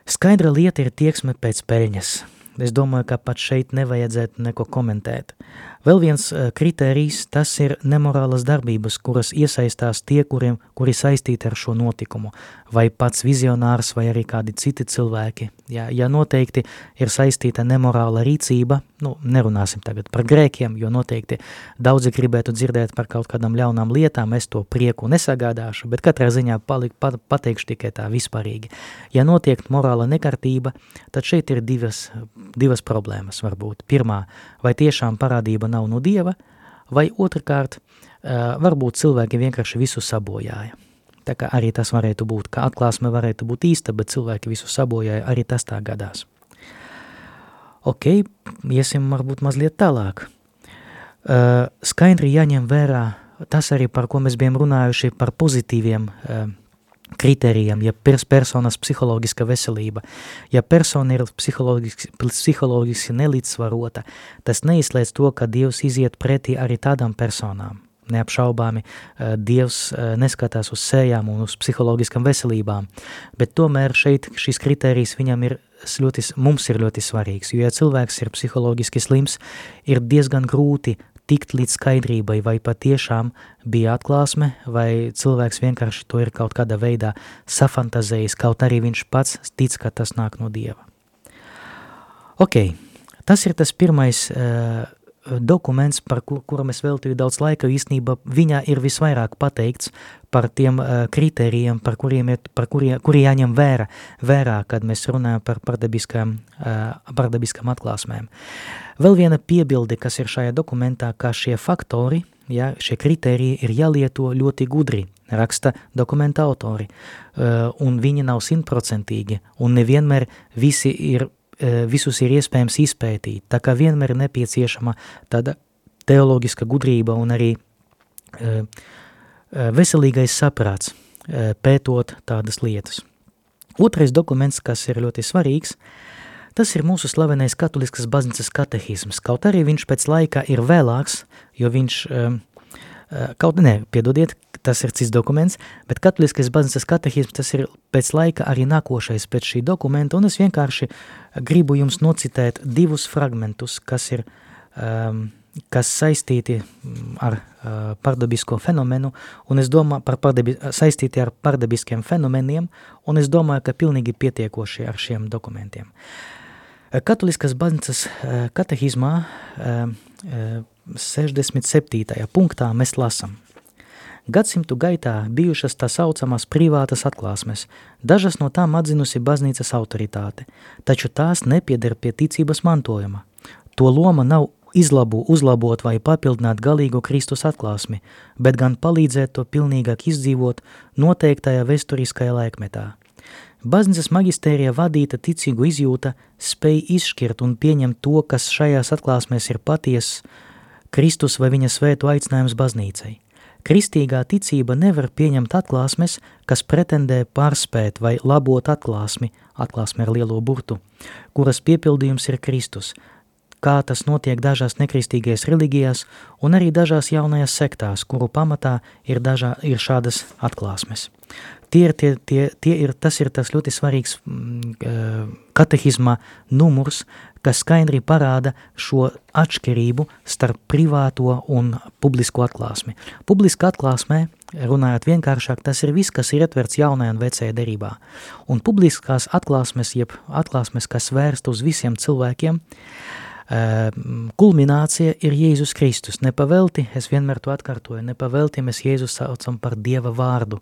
Skaidra lieta ir tieksme pēc peļņas. Es domāju, ka pat šeit nevajadzētu neko komentēt. Vēl viens uh, kritērijs, tas ir nemorālas darbības, kuras iesaistās tie, kuriem, kuri saistīti ar šo notikumu, vai pats vizionārs, vai arī kādi citi cilvēki. Ja, ja noteikti ir saistīta nemorāla rīcība, nu, nerunāsim tagad par grēkiem, jo noteikti daudzi gribētu dzirdēt par kaut kādām ļaunām lietām, es to prieku nesagādāšu, bet katrā ziņā palik, pat, pateikšu tikai tā vispārīgi. Ja notiek morāla nekārtība, tad šeit ir divas, divas problēmas varbūt. Pirmā, vai tiešām parādība nav no Dieva, vai otrkārt, varbūt cilvēki vienkārši visu sabojāja. Tā kā arī tas varētu būt, ka atklāsme varētu būt īsta, bet cilvēki visu sabojāja, arī tas tā gadās. Ok, iesim varbūt mazliet tālāk. Uh, skaidri jāņem vērā tas arī, par ko mēs bijām runājuši, par pozitīviem uh, kritērijiem, ja pers personas psiholoģiska veselība. Ja persona ir psiholoģiski, psiholoģiski nelīdzsvarota, tas neizslēdz to, ka Dievs iziet pretī arī tādām personām. Neapšaubāmi eh, Dievs eh, neskatās uz sējām un uz psiholoģiskām veselībām, bet tomēr šeit šis kritērijs viņam ir ļoti, mums ir ļoti svarīgs, jo ja cilvēks ir psiholoģiski slims, ir diezgan grūti tikt līdz skaidrībai, vai patiešām bija atklāsme, vai cilvēks vienkārši to ir kaut kādā veidā safantazējis, kaut arī viņš pats tic, ka tas nāk no Dieva. Ok, tas ir tas pirmais uh, dokuments, par kur, kuram es veltīju daudz laika, īstenībā viņā ir visvairāk pateikts par tiem uh, kritērijiem, par kuriem ir, par kuriem, kuri jāņem vērā, vērā, kad mēs runājam par pardabiskām, uh, pardabiskām atklāsmēm. Vēl viena piebilde, kas ir šajā dokumentā, ka šie faktori, ja, šie kritēriji ir jālieto ļoti gudri, raksta dokumenta autori, uh, un viņi nav simtprocentīgi, un nevienmēr visi ir visus ir iespējams izpētīt, tā kā vienmēr ir nepieciešama tāda teoloģiska gudrība un arī e, e, veselīgais saprāts, pētot tādas lietas. Otrais dokuments, kas ir ļoti svarīgs, tas ir mūsu slavenais katoliskas baznīcas katehisms, kaut arī viņš pēc laika ir vēlāks, jo viņš, kaut ne, piedodiet, tas ir cits dokuments, bet katoliskais baznīcas katehisms tas ir pēc laika arī nākošais pēc šī dokumenta, un es vienkārši gribu jums nocitēt divus fragmentus, kas ir, um, kas saistīti mm, ar uh, pardabisko fenomenu, un es domāju par pardabi, saistīti ar pardabiskiem fenomeniem, un es domāju, ka pilnīgi pietiekoši ar šiem dokumentiem. Katoliskas baznīcas uh, katehismā uh, 67. punktā mēs lasam – Gadsimtu gaitā bijušas tā saucamās privātas atklāsmes, dažas no tām atzinusi baznīcas autoritāte, taču tās nepieder pie ticības mantojuma. To loma nav izlabu, uzlabot vai papildināt galīgo Kristus atklāsmi, bet gan palīdzēt to pilnīgāk izdzīvot noteiktajā vēsturiskajā laikmetā. Baznīcas magistērija vadīta ticīgu izjūta spēj izšķirt un pieņemt to, kas šajās atklāsmēs ir patiesas, Kristus vai viņa svētu aicinājums baznīcai – Kristīgā ticība nevar pieņemt atklāsmes, kas pretendē pārspēt vai labot atklāsmi, atklāsmi ar lielo burtu, kuras piepildījums ir Kristus. Kā tas notiek dažās nekristīgajās reliģijās un arī dažās jaunajās sektās, kuru pamatā ir, dažā, ir šādas atklāsmes. Tie ir, tie, tie, tie ir, tas ir tas ļoti svarīgs mm, katehisma numurs, kas skaidri parāda šo atšķirību starp privāto un publisko atklāsmi. Publiska atklāsmē, runājot vienkāršāk, tas ir viss, kas ir ietverts jaunajā un vecajā derībā. Un publiskās atklāsmes, jeb atklāsmes, kas vērst uz visiem cilvēkiem, uh, kulminācija ir Jēzus Kristus. Nepavelti, es vienmēr to atkārtoju, nepavelti mēs Jēzus saucam par Dieva vārdu,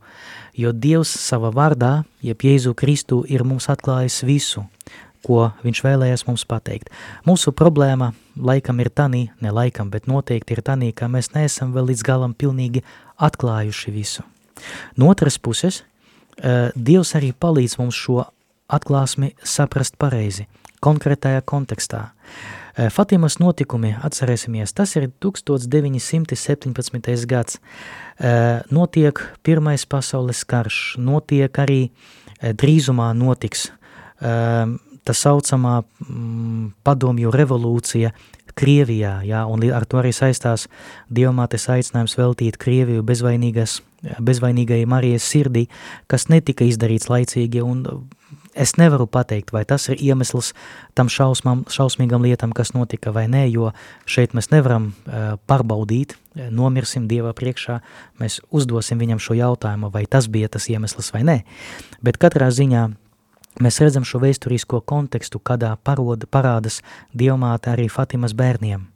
jo Dievs sava vārdā, jeb Jēzu Kristu, ir mums atklājis visu, ko viņš vēlējies mums pateikt. Mūsu problēma laikam ir tanī, ne laikam, bet noteikti ir tanī, ka mēs neesam vēl līdz galam pilnīgi atklājuši visu. No otras puses, eh, Dievs arī palīdz mums šo atklāsmi saprast pareizi, konkrētajā kontekstā. Eh, Fatimas notikumi, atcerēsimies, tas ir 1917. gads. Eh, notiek Pirmais pasaules karš, notiek arī eh, drīzumā notiks tā saucamā mm, padomju revolūcija Krievijā, jā, un ar to arī saistās Dievmātes aicinājums veltīt Krieviju bezvainīgas, bezvainīgai Marijas sirdī, kas netika izdarīts laicīgi, un Es nevaru pateikt, vai tas ir iemesls tam šausmam, šausmīgam lietam, kas notika vai nē, jo šeit mēs nevaram uh, pārbaudīt, nomirsim Dieva priekšā, mēs uzdosim viņam šo jautājumu, vai tas bija tas iemesls vai nē. Bet katrā ziņā mēs redzam šo vēsturisko kontekstu, kādā paroda, parādas Dievmāte arī Fatimas bērniem.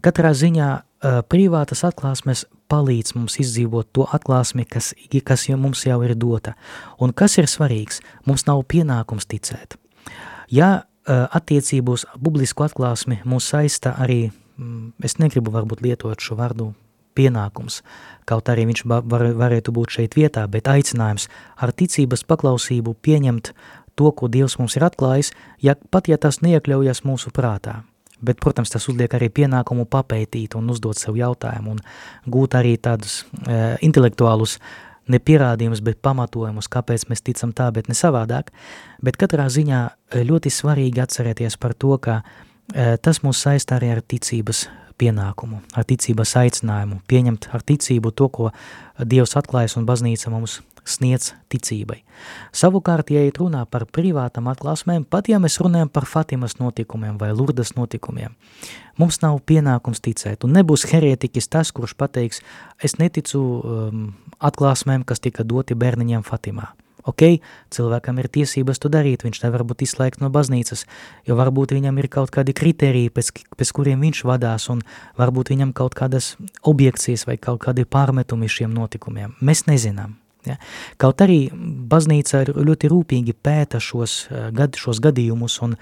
Katrā ziņā privātas atklāsmes palīdz mums izdzīvot to atklāsmi, kas, kas jau mums jau ir dota. Un kas ir svarīgs, mums nav pienākums ticēt. Ja attiecību uz publisku atklāsmi mūs saista arī, es negribu varbūt lietot šo vārdu pienākums, kaut arī viņš var, varētu būt šeit vietā, bet aicinājums ar ticības paklausību pieņemt to, ko Dievs mums ir atklājis, ja, pat ja tas neiekļaujas mūsu prātā bet, protams, tas uzliek arī pienākumu papētīt un uzdot sev jautājumu un gūt arī tādus e, intelektuālus nepierādījumus, bet pamatojumus, kāpēc mēs ticam tā, bet ne savādāk. Bet katrā ziņā e, ļoti svarīgi atcerēties par to, ka e, tas mūs saistā arī ar ticības pienākumu, ar ticības aicinājumu, pieņemt ar ticību to, ko Dievs atklājas un baznīca mums sniedz ticībai. Savukārt, ja ir runā par privātam atklāsmēm, pat ja mēs runājam par Fatimas notikumiem vai Lurdas notikumiem, mums nav pienākums ticēt, un nebūs herētiķis tas, kurš pateiks, es neticu um, atklāsmēm, kas tika doti bērniņiem Fatimā. Ok, cilvēkam ir tiesības to darīt, viņš nevar būt izslēgts no baznīcas, jo varbūt viņam ir kaut kādi kriteriji, pēc, pēc kuriem viņš vadās, un varbūt viņam kaut kādas objekcijas vai kaut kādi pārmetumi šiem notikumiem. Mēs nezinām. Ja? Kaut arī baznīca ļoti rūpīgi pēta šos, eh, gad, šos gadījumus un,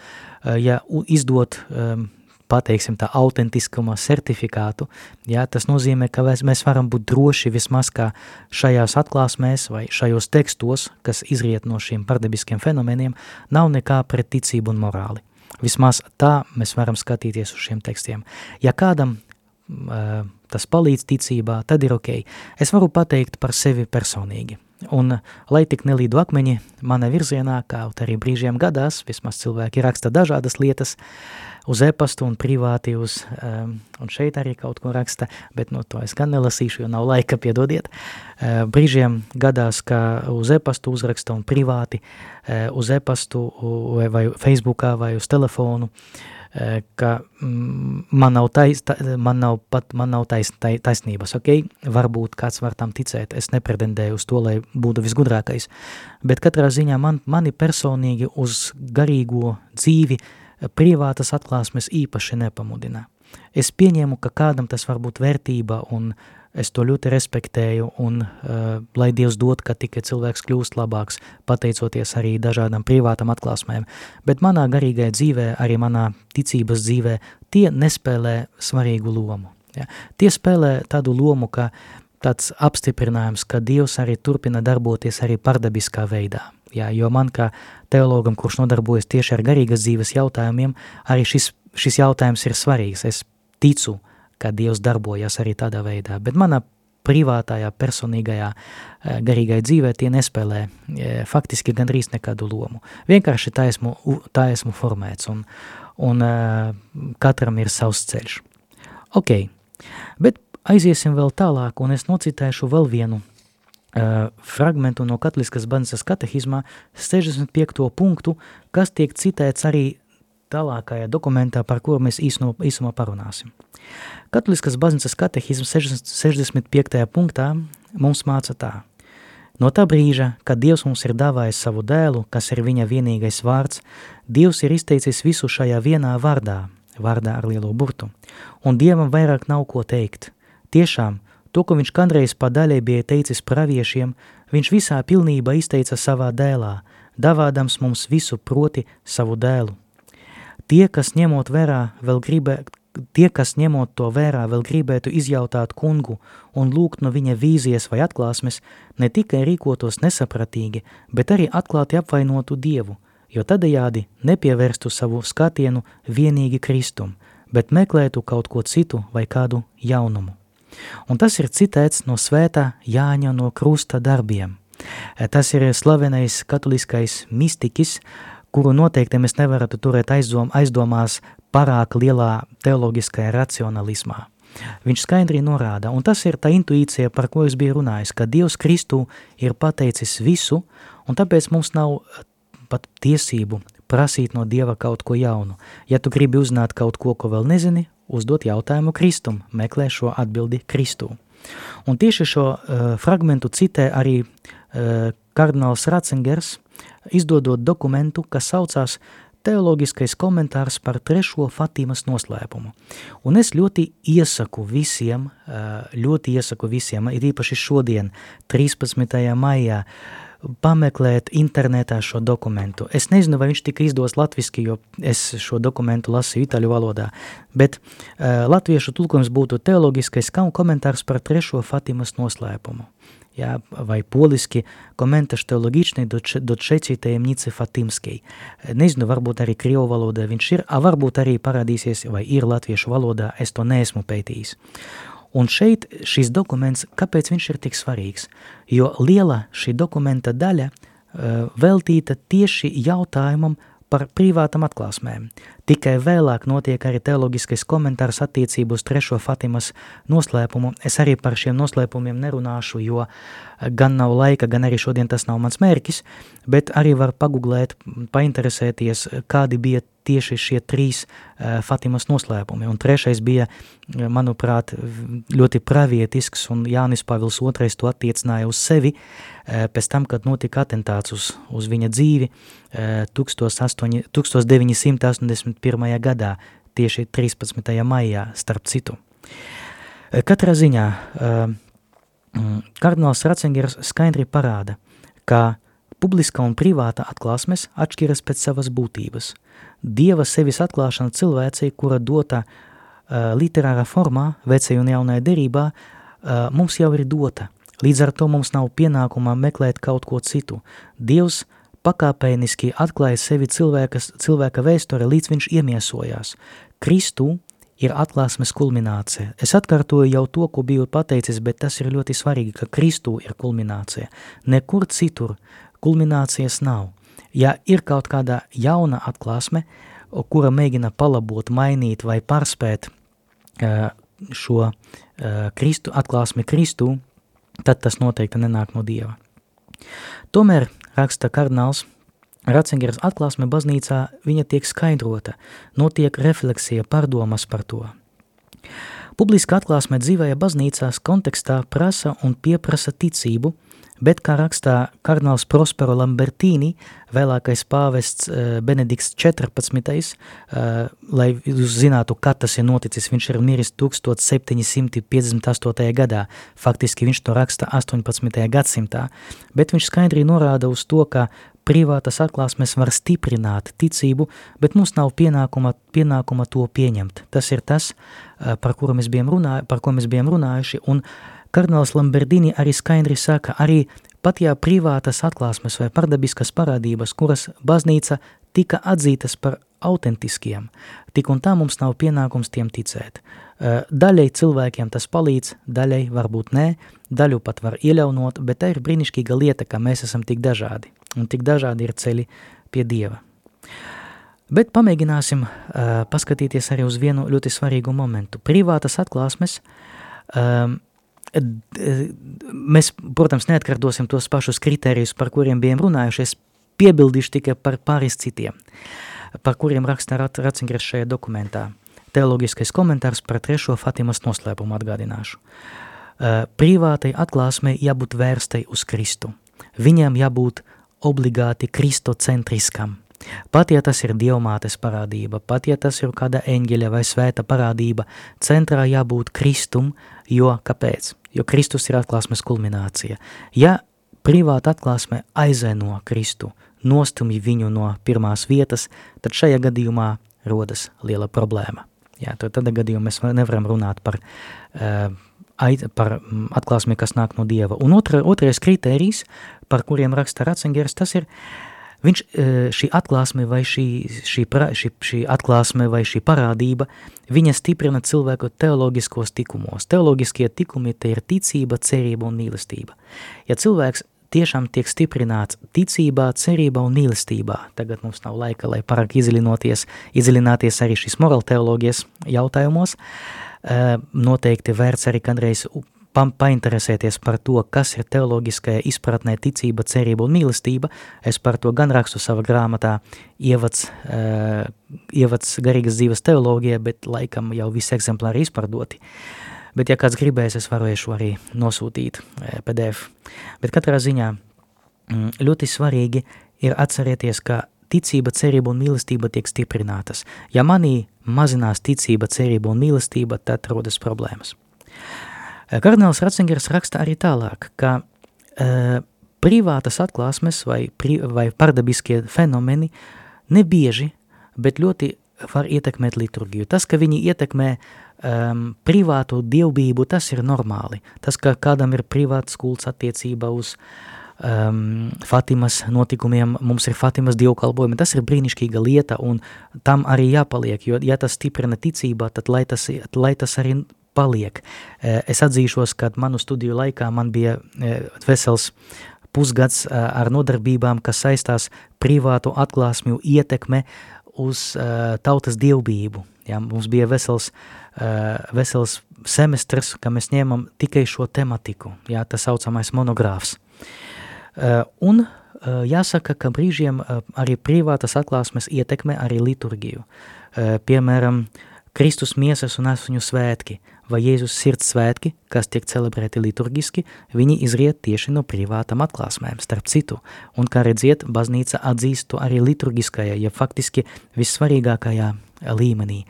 eh, ja izdot, ehm, pateiksim tā, autentiskuma certifikātu, ja, tas nozīmē, ka mēs varam būt droši vismaz, ka šajās atklāsmēs vai šajos tekstos, kas izriet no šiem pardebiskiem fenomeniem, nav nekā pret ticību un morāli. Vismaz tā mēs varam skatīties uz šiem tekstiem. Ja kādam uh, tas palīdz ticībā, tad ir ok. Es varu pateikt par sevi personīgi. Un, lai tik nelīdu akmeņi mana virzienā, kaut arī brīžiem gadās, vismaz cilvēki raksta dažādas lietas uz e-pastu un privāti uz, um, un šeit arī kaut ko raksta, bet no to es gan nelasīšu, jo nav laika, piedodiet. Uh, brīžiem gadās, ka uz e-pastu uzraksta un privāti uh, uz e-pastu vai, vai Facebookā vai uz telefonu uh, ka mm, man nav, tais, ta, man nav pat man nav tais, tais, taisnības, ok? Varbūt kāds var tam ticēt, es nepretendēju uz to, lai būtu visgudrākais, bet katrā ziņā man, mani personīgi uz garīgo dzīvi privātas atklāsmes īpaši nepamudina. Es pieņēmu, ka kādam tas var būt vērtība un Es to ļoti respektēju un uh, lai Dievs dod, ka tikai cilvēks kļūst labāks, pateicoties arī dažādām privātam atklāsmēm. Bet manā garīgajā dzīvē, arī manā ticības dzīvē, tie nespēlē svarīgu lomu. Ja? Tie spēlē tādu lomu, ka tāds apstiprinājums, ka Dievs arī turpina darboties arī pardabiskā veidā. Ja? Jo man kā teologam, kurš nodarbojas tieši ar garīgas dzīves jautājumiem, arī šis, šis jautājums ir svarīgs. Es ticu, ka Dievs darbojas arī tādā veidā, bet manā privātajā, personīgajā, eh, garīgajā dzīvē tie nespēlē eh, faktiski gandrīz nekādu lomu. Vienkārši tā esmu, tā esmu formēts, un, un uh, katram ir savs ceļš. Ok, bet aiziesim vēl tālāk, un es nocitēšu vēl vienu fragmentu no Katoliskās baznīcas katehizmā, 65. punktu, kas tiek citēts arī tālākajā dokumentā, par kuru mēs īsno, īsumā parunāsim. Katoliskās baznīcas katehizmas 65. punktā mums māca tā. No tā brīža, kad Dievs mums ir dāvājis savu dēlu, kas ir viņa vienīgais vārds, Dievs ir izteicis visu šajā vienā vārdā, vārdā ar lielo burtu, un Dievam vairāk nav ko teikt. Tiešām, to, ko viņš kādreiz pa daļai bija teicis praviešiem, viņš visā pilnībā izteica savā dēlā, davādams mums visu proti savu dēlu. Tie, kas ņemot vērā vēl gribē, tie, kas ņemot to vērā vēl gribētu izjautāt kungu un lūgt no viņa vīzijas vai atklāsmes, ne tikai rīkotos nesapratīgi, bet arī atklāti apvainotu Dievu, jo tādējādi nepievērstu savu skatienu vienīgi Kristum, bet meklētu kaut ko citu vai kādu jaunumu. Un tas ir citēts no svētā Jāņa no krusta darbiem. Tas ir slavenais katoliskais mistikis, kuru noteikti mēs nevarētu turēt aizdom, aizdomās pārāk lielā teoloģiskajā racionalismā. Viņš skaidri norāda, un tas ir tā intuīcija, par ko es biju runājis, ka Dievs Kristu ir pateicis visu, un tāpēc mums nav eh, pat tiesību prasīt no Dieva kaut ko jaunu. Ja tu gribi uzzināt kaut ko, ko vēl nezini, uzdot jautājumu Kristum, meklē šo atbildi Kristū. Un tieši šo uh, fragmentu citē arī uh, kardināls Ratzingers, izdodot dokumentu, kas saucās teoloģiskais komentārs par trešo Fatīmas noslēpumu. Un es ļoti iesaku visiem, ļoti iesaku visiem, ir īpaši šodien, 13. maijā, pameklēt internetā šo dokumentu. Es nezinu, vai viņš tika izdos latviski, jo es šo dokumentu lasīju itāļu valodā, bet uh, latviešu tulkojums būtu teoloģiskais komentārs par trešo Fatimas noslēpumu ja, vai poliski komentārs teologičnai do, do třetī tajemnici Fatimskei. Nezinu, varbūt arī krievu valodā viņš ir, a varbūt arī parādīsies vai ir latviešu valodā, es to neesmu pētījis. Un šeit šis dokuments, kāpēc viņš ir tik svarīgs? Jo liela šī dokumenta daļa uh, veltīta tieši jautājumam par privātam atklāsmēm. Tikai vēlāk notiek arī teoloģiskais komentārs attiecību uz trešo Fatimas noslēpumu. Es arī par šiem noslēpumiem nerunāšu, jo gan nav laika, gan arī šodien tas nav mans mērķis, bet arī var paguglēt, painteresēties, kādi bija tieši šie trīs uh, Fatimas noslēpumi. Un trešais bija, manuprāt, ļoti pravietisks, un Jānis Pavils II to attiecināja uz sevi uh, pēc tam, kad notika atentāts uz, uz viņa dzīvi uh, 18, 1981. gadā, tieši 13. maijā, starp citu. Katrā ziņā uh, kardināls Ratzingers skaidri parāda, ka publiska un privāta atklāsmes atšķiras pēc savas būtības – Dieva sevis atklāšana cilvēcei, kura dota uh, literārā formā, vecajā un jaunajā derībā, uh, mums jau ir dota. Līdz ar to mums nav pienākumā meklēt kaut ko citu. Dievs pakāpeniski atklāja sevi cilvēkas, cilvēka vēsture, līdz viņš iemiesojās. Kristu ir atklāsmes kulminācija. Es atkārtoju jau to, ko biju pateicis, bet tas ir ļoti svarīgi, ka Kristu ir kulminācija. Nekur citur kulminācijas nav. Ja ir kaut kāda jauna atklāsme, kura mēģina palabot, mainīt vai pārspēt šo Kristu, atklāsmi Kristu, tad tas noteikti nenāk no Dieva. Tomēr, raksta kardināls, Ratzingers atklāsme baznīcā viņa tiek skaidrota, notiek refleksija, pārdomas par to. Publiska atklāsme dzīvajā baznīcās kontekstā prasa un pieprasa ticību – bet, kā rakstā kardināls Prospero Lambertīni, vēlākais pāvests uh, Benedikts 14. Uh, lai jūs zinātu, kad tas ir noticis, viņš ir miris 1758. gadā, faktiski viņš to raksta 18. gadsimtā, bet viņš skaidri norāda uz to, ka privātas atklāsmes var stiprināt ticību, bet mums nav pienākuma, pienākuma to pieņemt. Tas ir tas, uh, par, mēs bijām runā, par ko mēs bijām runājuši, un uh, Kardināls Lamberdini arī skaidri saka, arī pat ja privātas atklāsmes vai pardabiskas parādības, kuras baznīca tika atzītas par autentiskiem, tik un tā mums nav pienākums tiem ticēt. Daļai cilvēkiem tas palīdz, daļai varbūt nē, daļu pat var ieļaunot, bet tā ir brīnišķīga lieta, ka mēs esam tik dažādi, un tik dažādi ir ceļi pie Dieva. Bet pamēģināsim uh, paskatīties arī uz vienu ļoti svarīgu momentu. Privātas atklāsmes, um, mēs, protams, neatkārtosim tos pašus kritērijus, par kuriem bijām runājuši, es piebildīšu tikai par pāris citiem, par kuriem raksta Ratzingers šajā dokumentā. Teologiskais komentārs par trešo Fatimas noslēpumu atgādināšu. Uh, privātai atklāsmei jābūt vērstai uz Kristu. Viņam jābūt obligāti kristocentriskam – Pat ja tas ir dievmātes parādība, pat ja tas ir kāda eņģeļa vai svēta parādība, centrā jābūt Kristum, jo kāpēc? Jo Kristus ir atklāsmes kulminācija. Ja privāta atklāsme aizēno Kristu, nostumj viņu no pirmās vietas, tad šajā gadījumā rodas liela problēma. Jā, tad gadījumā mēs nevaram runāt par, uh, par mm, atklāsmi, kas nāk no Dieva. Un otra, otrais kritērijs, par kuriem raksta Ratzingers, tas ir uh, Viņš e, šī atklāsme vai šī, šī, pra, šī, šī atklāsme vai šī parādība, viņa stiprina cilvēku teoloģiskos tikumos. Teoloģiskie tikumi te ir ticība, cerība un mīlestība. Ja cilvēks tiešām tiek stiprināts ticībā, cerībā un mīlestībā. Tagad mums nav laika, lai parāk izdziļinoties, izdziļināties arī šīs moral teoloģijas jautājumos. E, noteikti vērts arī kādreiz pa, painteresēties par to, kas ir teoloģiskajā izpratnē ticība, cerība un mīlestība. Es par to gan rakstu savā grāmatā ievads, uh, ievads garīgas dzīves teoloģija, bet laikam jau visi eksemplāri izpardoti. Bet ja kāds gribēs, es varēšu arī nosūtīt uh, PDF. Bet katrā ziņā mm, ļoti svarīgi ir atcerēties, ka ticība, cerība un mīlestība tiek stiprinātas. Ja manī mazinās ticība, cerība un mīlestība, tad rodas problēmas. Kardināls Ratzingers raksta arī tālāk, ka uh, privātas atklāsmes vai, pri, vai pardabiskie fenomeni nebieži, bet ļoti var ietekmēt liturgiju. Tas, ka viņi ietekmē um, privātu dievbību, tas ir normāli. Tas, ka kādam ir privāts kults attiecībā uz um, Fatimas notikumiem, mums ir Fatimas dievkalpojumi, tas ir brīnišķīga lieta un tam arī jāpaliek, jo ja tas stiprina ticībā, tad lai tas, lai tas arī paliek. Eh, es atzīšos, ka manu studiju laikā man bija eh, vesels pusgads eh, ar nodarbībām, kas saistās privātu atklāsmju ietekme uz tautas dievbību. Ja, mums bija vesels, vesels semestrs, ka mēs ņēmam tikai šo tematiku, ja, tas saucamais monogrāfs. Un jāsaka, ka brīžiem arī privātas atklāsmes ietekmē arī liturgiju. Piemēram, Kristus miesas un asņu svētki vai Jēzus sirds svētki, kas tiek celebrēti liturgiski, viņi izriet tieši no privātam atklāsmēm, starp citu, un kā redziet, baznīca atzīst to arī liturgiskajā, ja faktiski vissvarīgākajā līmenī.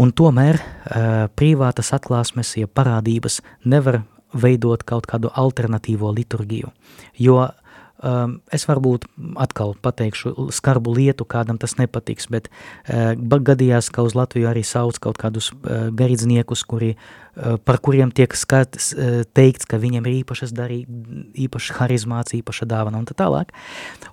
Un tomēr uh, privātas atklāsmes, ja parādības nevar veidot kaut kādu alternatīvo liturgiju, jo es varbūt atkal pateikšu skarbu lietu, kādam tas nepatiks, bet uh, gadījās, ka uz Latviju arī sauc kaut kādus uh, garīdzniekus, kuri, uh, par kuriem tiek skats, teikts, ka viņiem ir īpašas darī, īpaša harizmācija, īpaša dāvana un tā tālāk.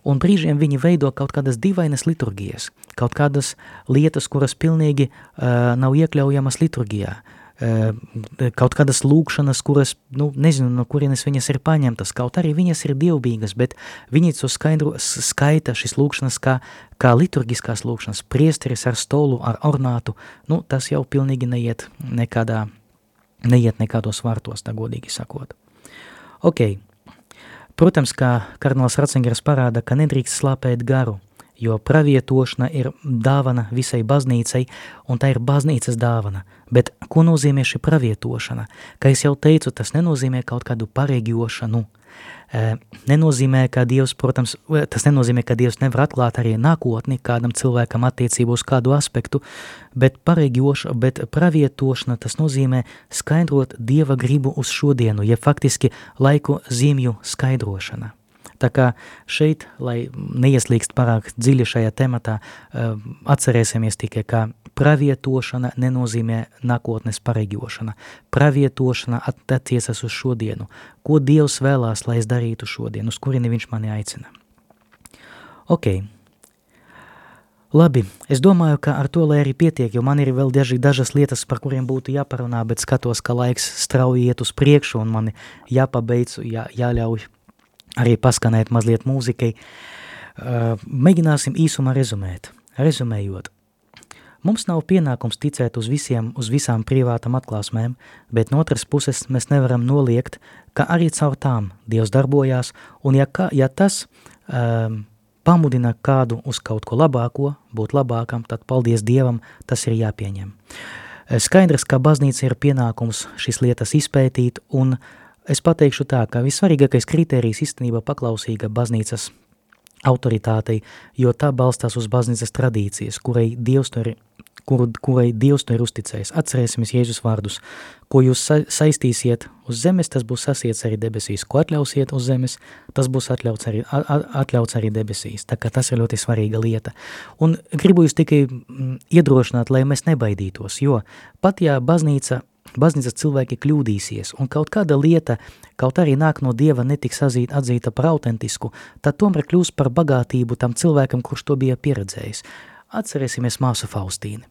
Un brīžiem viņi veido kaut kādas divainas liturgijas, kaut kādas lietas, kuras pilnīgi nav iekļaujamas liturgijā. Uh, Eh, kaut kādas lūkšanas, kuras, nu, nezinu, no kurienes viņas ir paņemtas, kaut arī viņas ir dievbīgas, bet viņi to skaidru, skaita šis lūkšanas kā, kā liturgiskās lūkšanas, priesteris ar stolu, ar ornātu, nu, tas jau pilnīgi neiet nekādā, neiet nekādos vārtos, tā godīgi sakot. Ok, protams, kā kardināls Ratzingers parāda, ka nedrīkst slāpēt garu, jo pravietošana ir dāvana visai baznīcai, un tā ir baznīcas dāvana. Bet ko nozīmē šī pravietošana? Kā es jau teicu, tas nenozīmē kaut kādu pareģošanu. E, nenozīmē, ka Dievs, protams, tas nenozīmē, ka Dievs nevar atklāt arī nākotni kādam cilvēkam attiecību uz kādu aspektu, bet pareģošana, bet pravietošana tas nozīmē skaidrot Dieva gribu uz šodienu, ja faktiski laiku zīmju skaidrošana. Tā kā šeit, lai neieslīgst pārāk dziļi šajā tematā, eh, atcerēsimies tikai, ka pravietošana nenozīmē nākotnes pareģošana. Pravietošana attiecas uz šodienu. Ko Dievs vēlās, lai es darītu šodien, uz kurieni viņš mani aicina? Ok. Labi, es domāju, ka ar to lai arī pietiek, jo man ir vēl daži, dažas lietas, par kuriem būtu jāparunā, bet skatos, ka laiks strauji iet uz priekšu un mani jāpabeidz, jā, jāļauj arī paskanēt mazliet mūzikai. Uh, mēģināsim īsumā rezumēt. Rezumējot, mums nav pienākums ticēt uz visiem, uz visām privātam atklāsmēm, bet no otras puses mēs nevaram noliegt, ka arī caur tām Dievs darbojās, un ja, ka, ja tas um, pamudina kādu uz kaut ko labāko, būt labākam, tad paldies Dievam, tas ir jāpieņem. Skaidrs, ka baznīca ir pienākums šīs lietas izpētīt, un es pateikšu tā, ka vissvarīgākais kriterijs īstenībā paklausīga baznīcas autoritātei, jo tā balstās uz baznīcas tradīcijas, kurai Dievs to ir kuru, kurai Dievs to ir uzticējis. Atcerēsimies Jēzus vārdus, ko jūs sa saistīsiet uz zemes, tas būs sasiets arī debesīs, ko atļausiet uz zemes, tas būs atļauts arī, atļauts arī debesīs, tā kā tas ir ļoti svarīga lieta. Un gribu jūs tikai mm, iedrošināt, lai mēs nebaidītos, jo pat ja baznīca baznīcas cilvēki kļūdīsies, un kaut kāda lieta, kaut arī nāk no Dieva netiks atzīt, atzīta par autentisku, tad tomēr kļūs par bagātību tam cilvēkam, kurš to bija pieredzējis. Atcerēsimies māsu Faustīnu.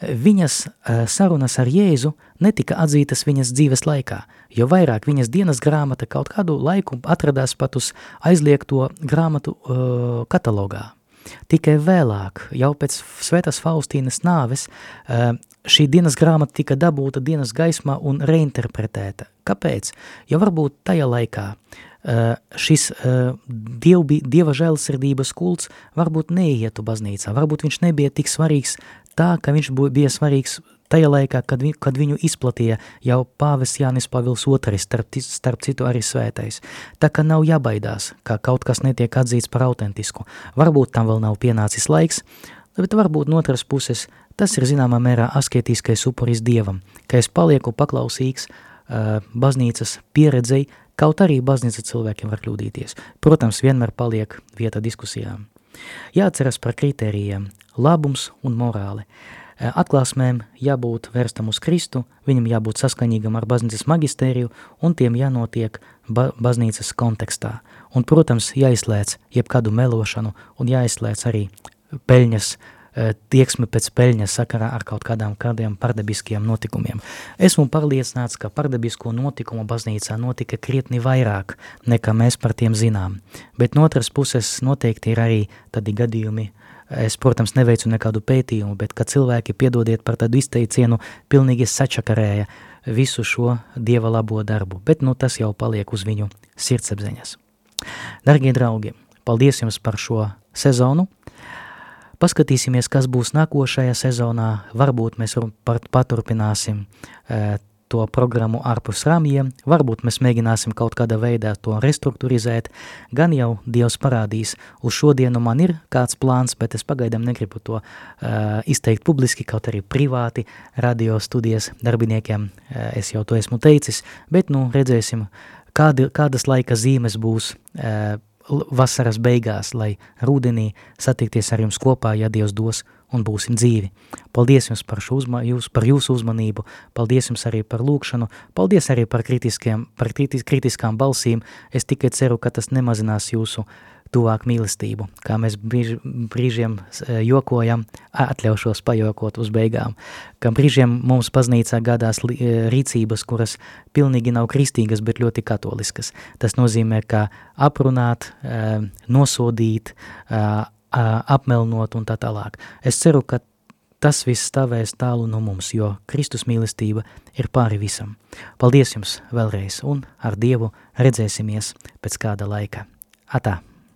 Viņas eh, sarunas ar Jēzu netika atzītas viņas dzīves laikā, jo vairāk viņas dienas grāmata kaut kādu laiku atradās pat uz aizliegto grāmatu uh, katalogā. Tikai vēlāk, jau pēc Svētās Faustīnas nāves, uh, šī dienas grāmata tika dabūta dienas gaismā un reinterpretēta. Kāpēc? Jo varbūt tajā laikā uh, šis uh, dievbi, dieva žēlsirdības kults varbūt neietu baznīcā, varbūt viņš nebija tik svarīgs tā, ka viņš bija svarīgs tajā laikā, kad, vi, kad viņu izplatīja jau pāvis Jānis Pavils II, starp, starp citu arī svētais. Tā ka nav jābaidās, ka kaut kas netiek atzīts par autentisku. Varbūt tam vēl nav pienācis laiks, bet varbūt no otras puses tas ir zināmā mērā asketiskais upuris Dievam, ka es palieku paklausīgs uh, baznīcas pieredzei, kaut arī baznīca cilvēkiem var kļūdīties. Protams, vienmēr paliek vieta diskusijām. Jāatceras par kritērijiem labums un morāli. Eh, atklāsmēm jābūt vērstam uz Kristu, viņam jābūt saskaņīgam ar baznīcas magistēriju un tiem jānotiek ba baznīcas kontekstā. Un, protams, jāizslēdz jebkādu melošanu un jāizslēdz arī peļņas Eh, tieksme pēc peļņas sakarā ar kaut kādām kādiem pardebiskiem notikumiem. Esmu pārliecināts, ka pardebisko notikumu baznīcā notika krietni vairāk, nekā mēs par tiem zinām. Bet no otras puses noteikti ir arī tādi gadījumi, es, protams, neveicu nekādu pētījumu, bet ka cilvēki, piedodiet par tādu izteicienu, pilnīgi sačakarēja visu šo Dieva labo darbu, bet nu tas jau paliek uz viņu sirdsapziņas. Dargie draugi, paldies jums par šo sezonu, Paskatīsimies, kas būs nākošajā sezonā. Varbūt mēs paturpināsim e, to programmu ārpus rāmjiem, varbūt mēs mēģināsim kaut kādā veidā to restruktūrizēt, gan jau Dievs parādīs, uz šodienu man ir kāds plāns, bet es pagaidām negribu to uh, izteikt publiski, kaut arī privāti radio studijas darbiniekiem, uh, es jau to esmu teicis, bet nu redzēsim, kādi, kādas laika zīmes būs uh, vasaras beigās, lai rudenī satikties ar jums kopā, ja Dievs dos un būsim dzīvi. Paldies jums par, uzma, jūs, par jūsu uzmanību, paldies jums arī par lūkšanu, paldies arī par, par kritis, kritiskām balsīm. Es tikai ceru, ka tas nemazinās jūsu uh, tuvāk mīlestību, kā mēs brīž, brīžiem e, jokojam, atļaušos pajokot uz beigām, ka brīžiem mums baznīcā gadās e, rīcības, kuras pilnīgi nav kristīgas, bet ļoti katoliskas. Tas nozīmē, ka aprunāt, e, nosodīt, apmelnot un tā tālāk. Es ceru, ka tas viss stāvēs tālu no mums, jo Kristus mīlestība ir pāri visam. Paldies jums vēlreiz un ar Dievu redzēsimies pēc kāda laika. Atā!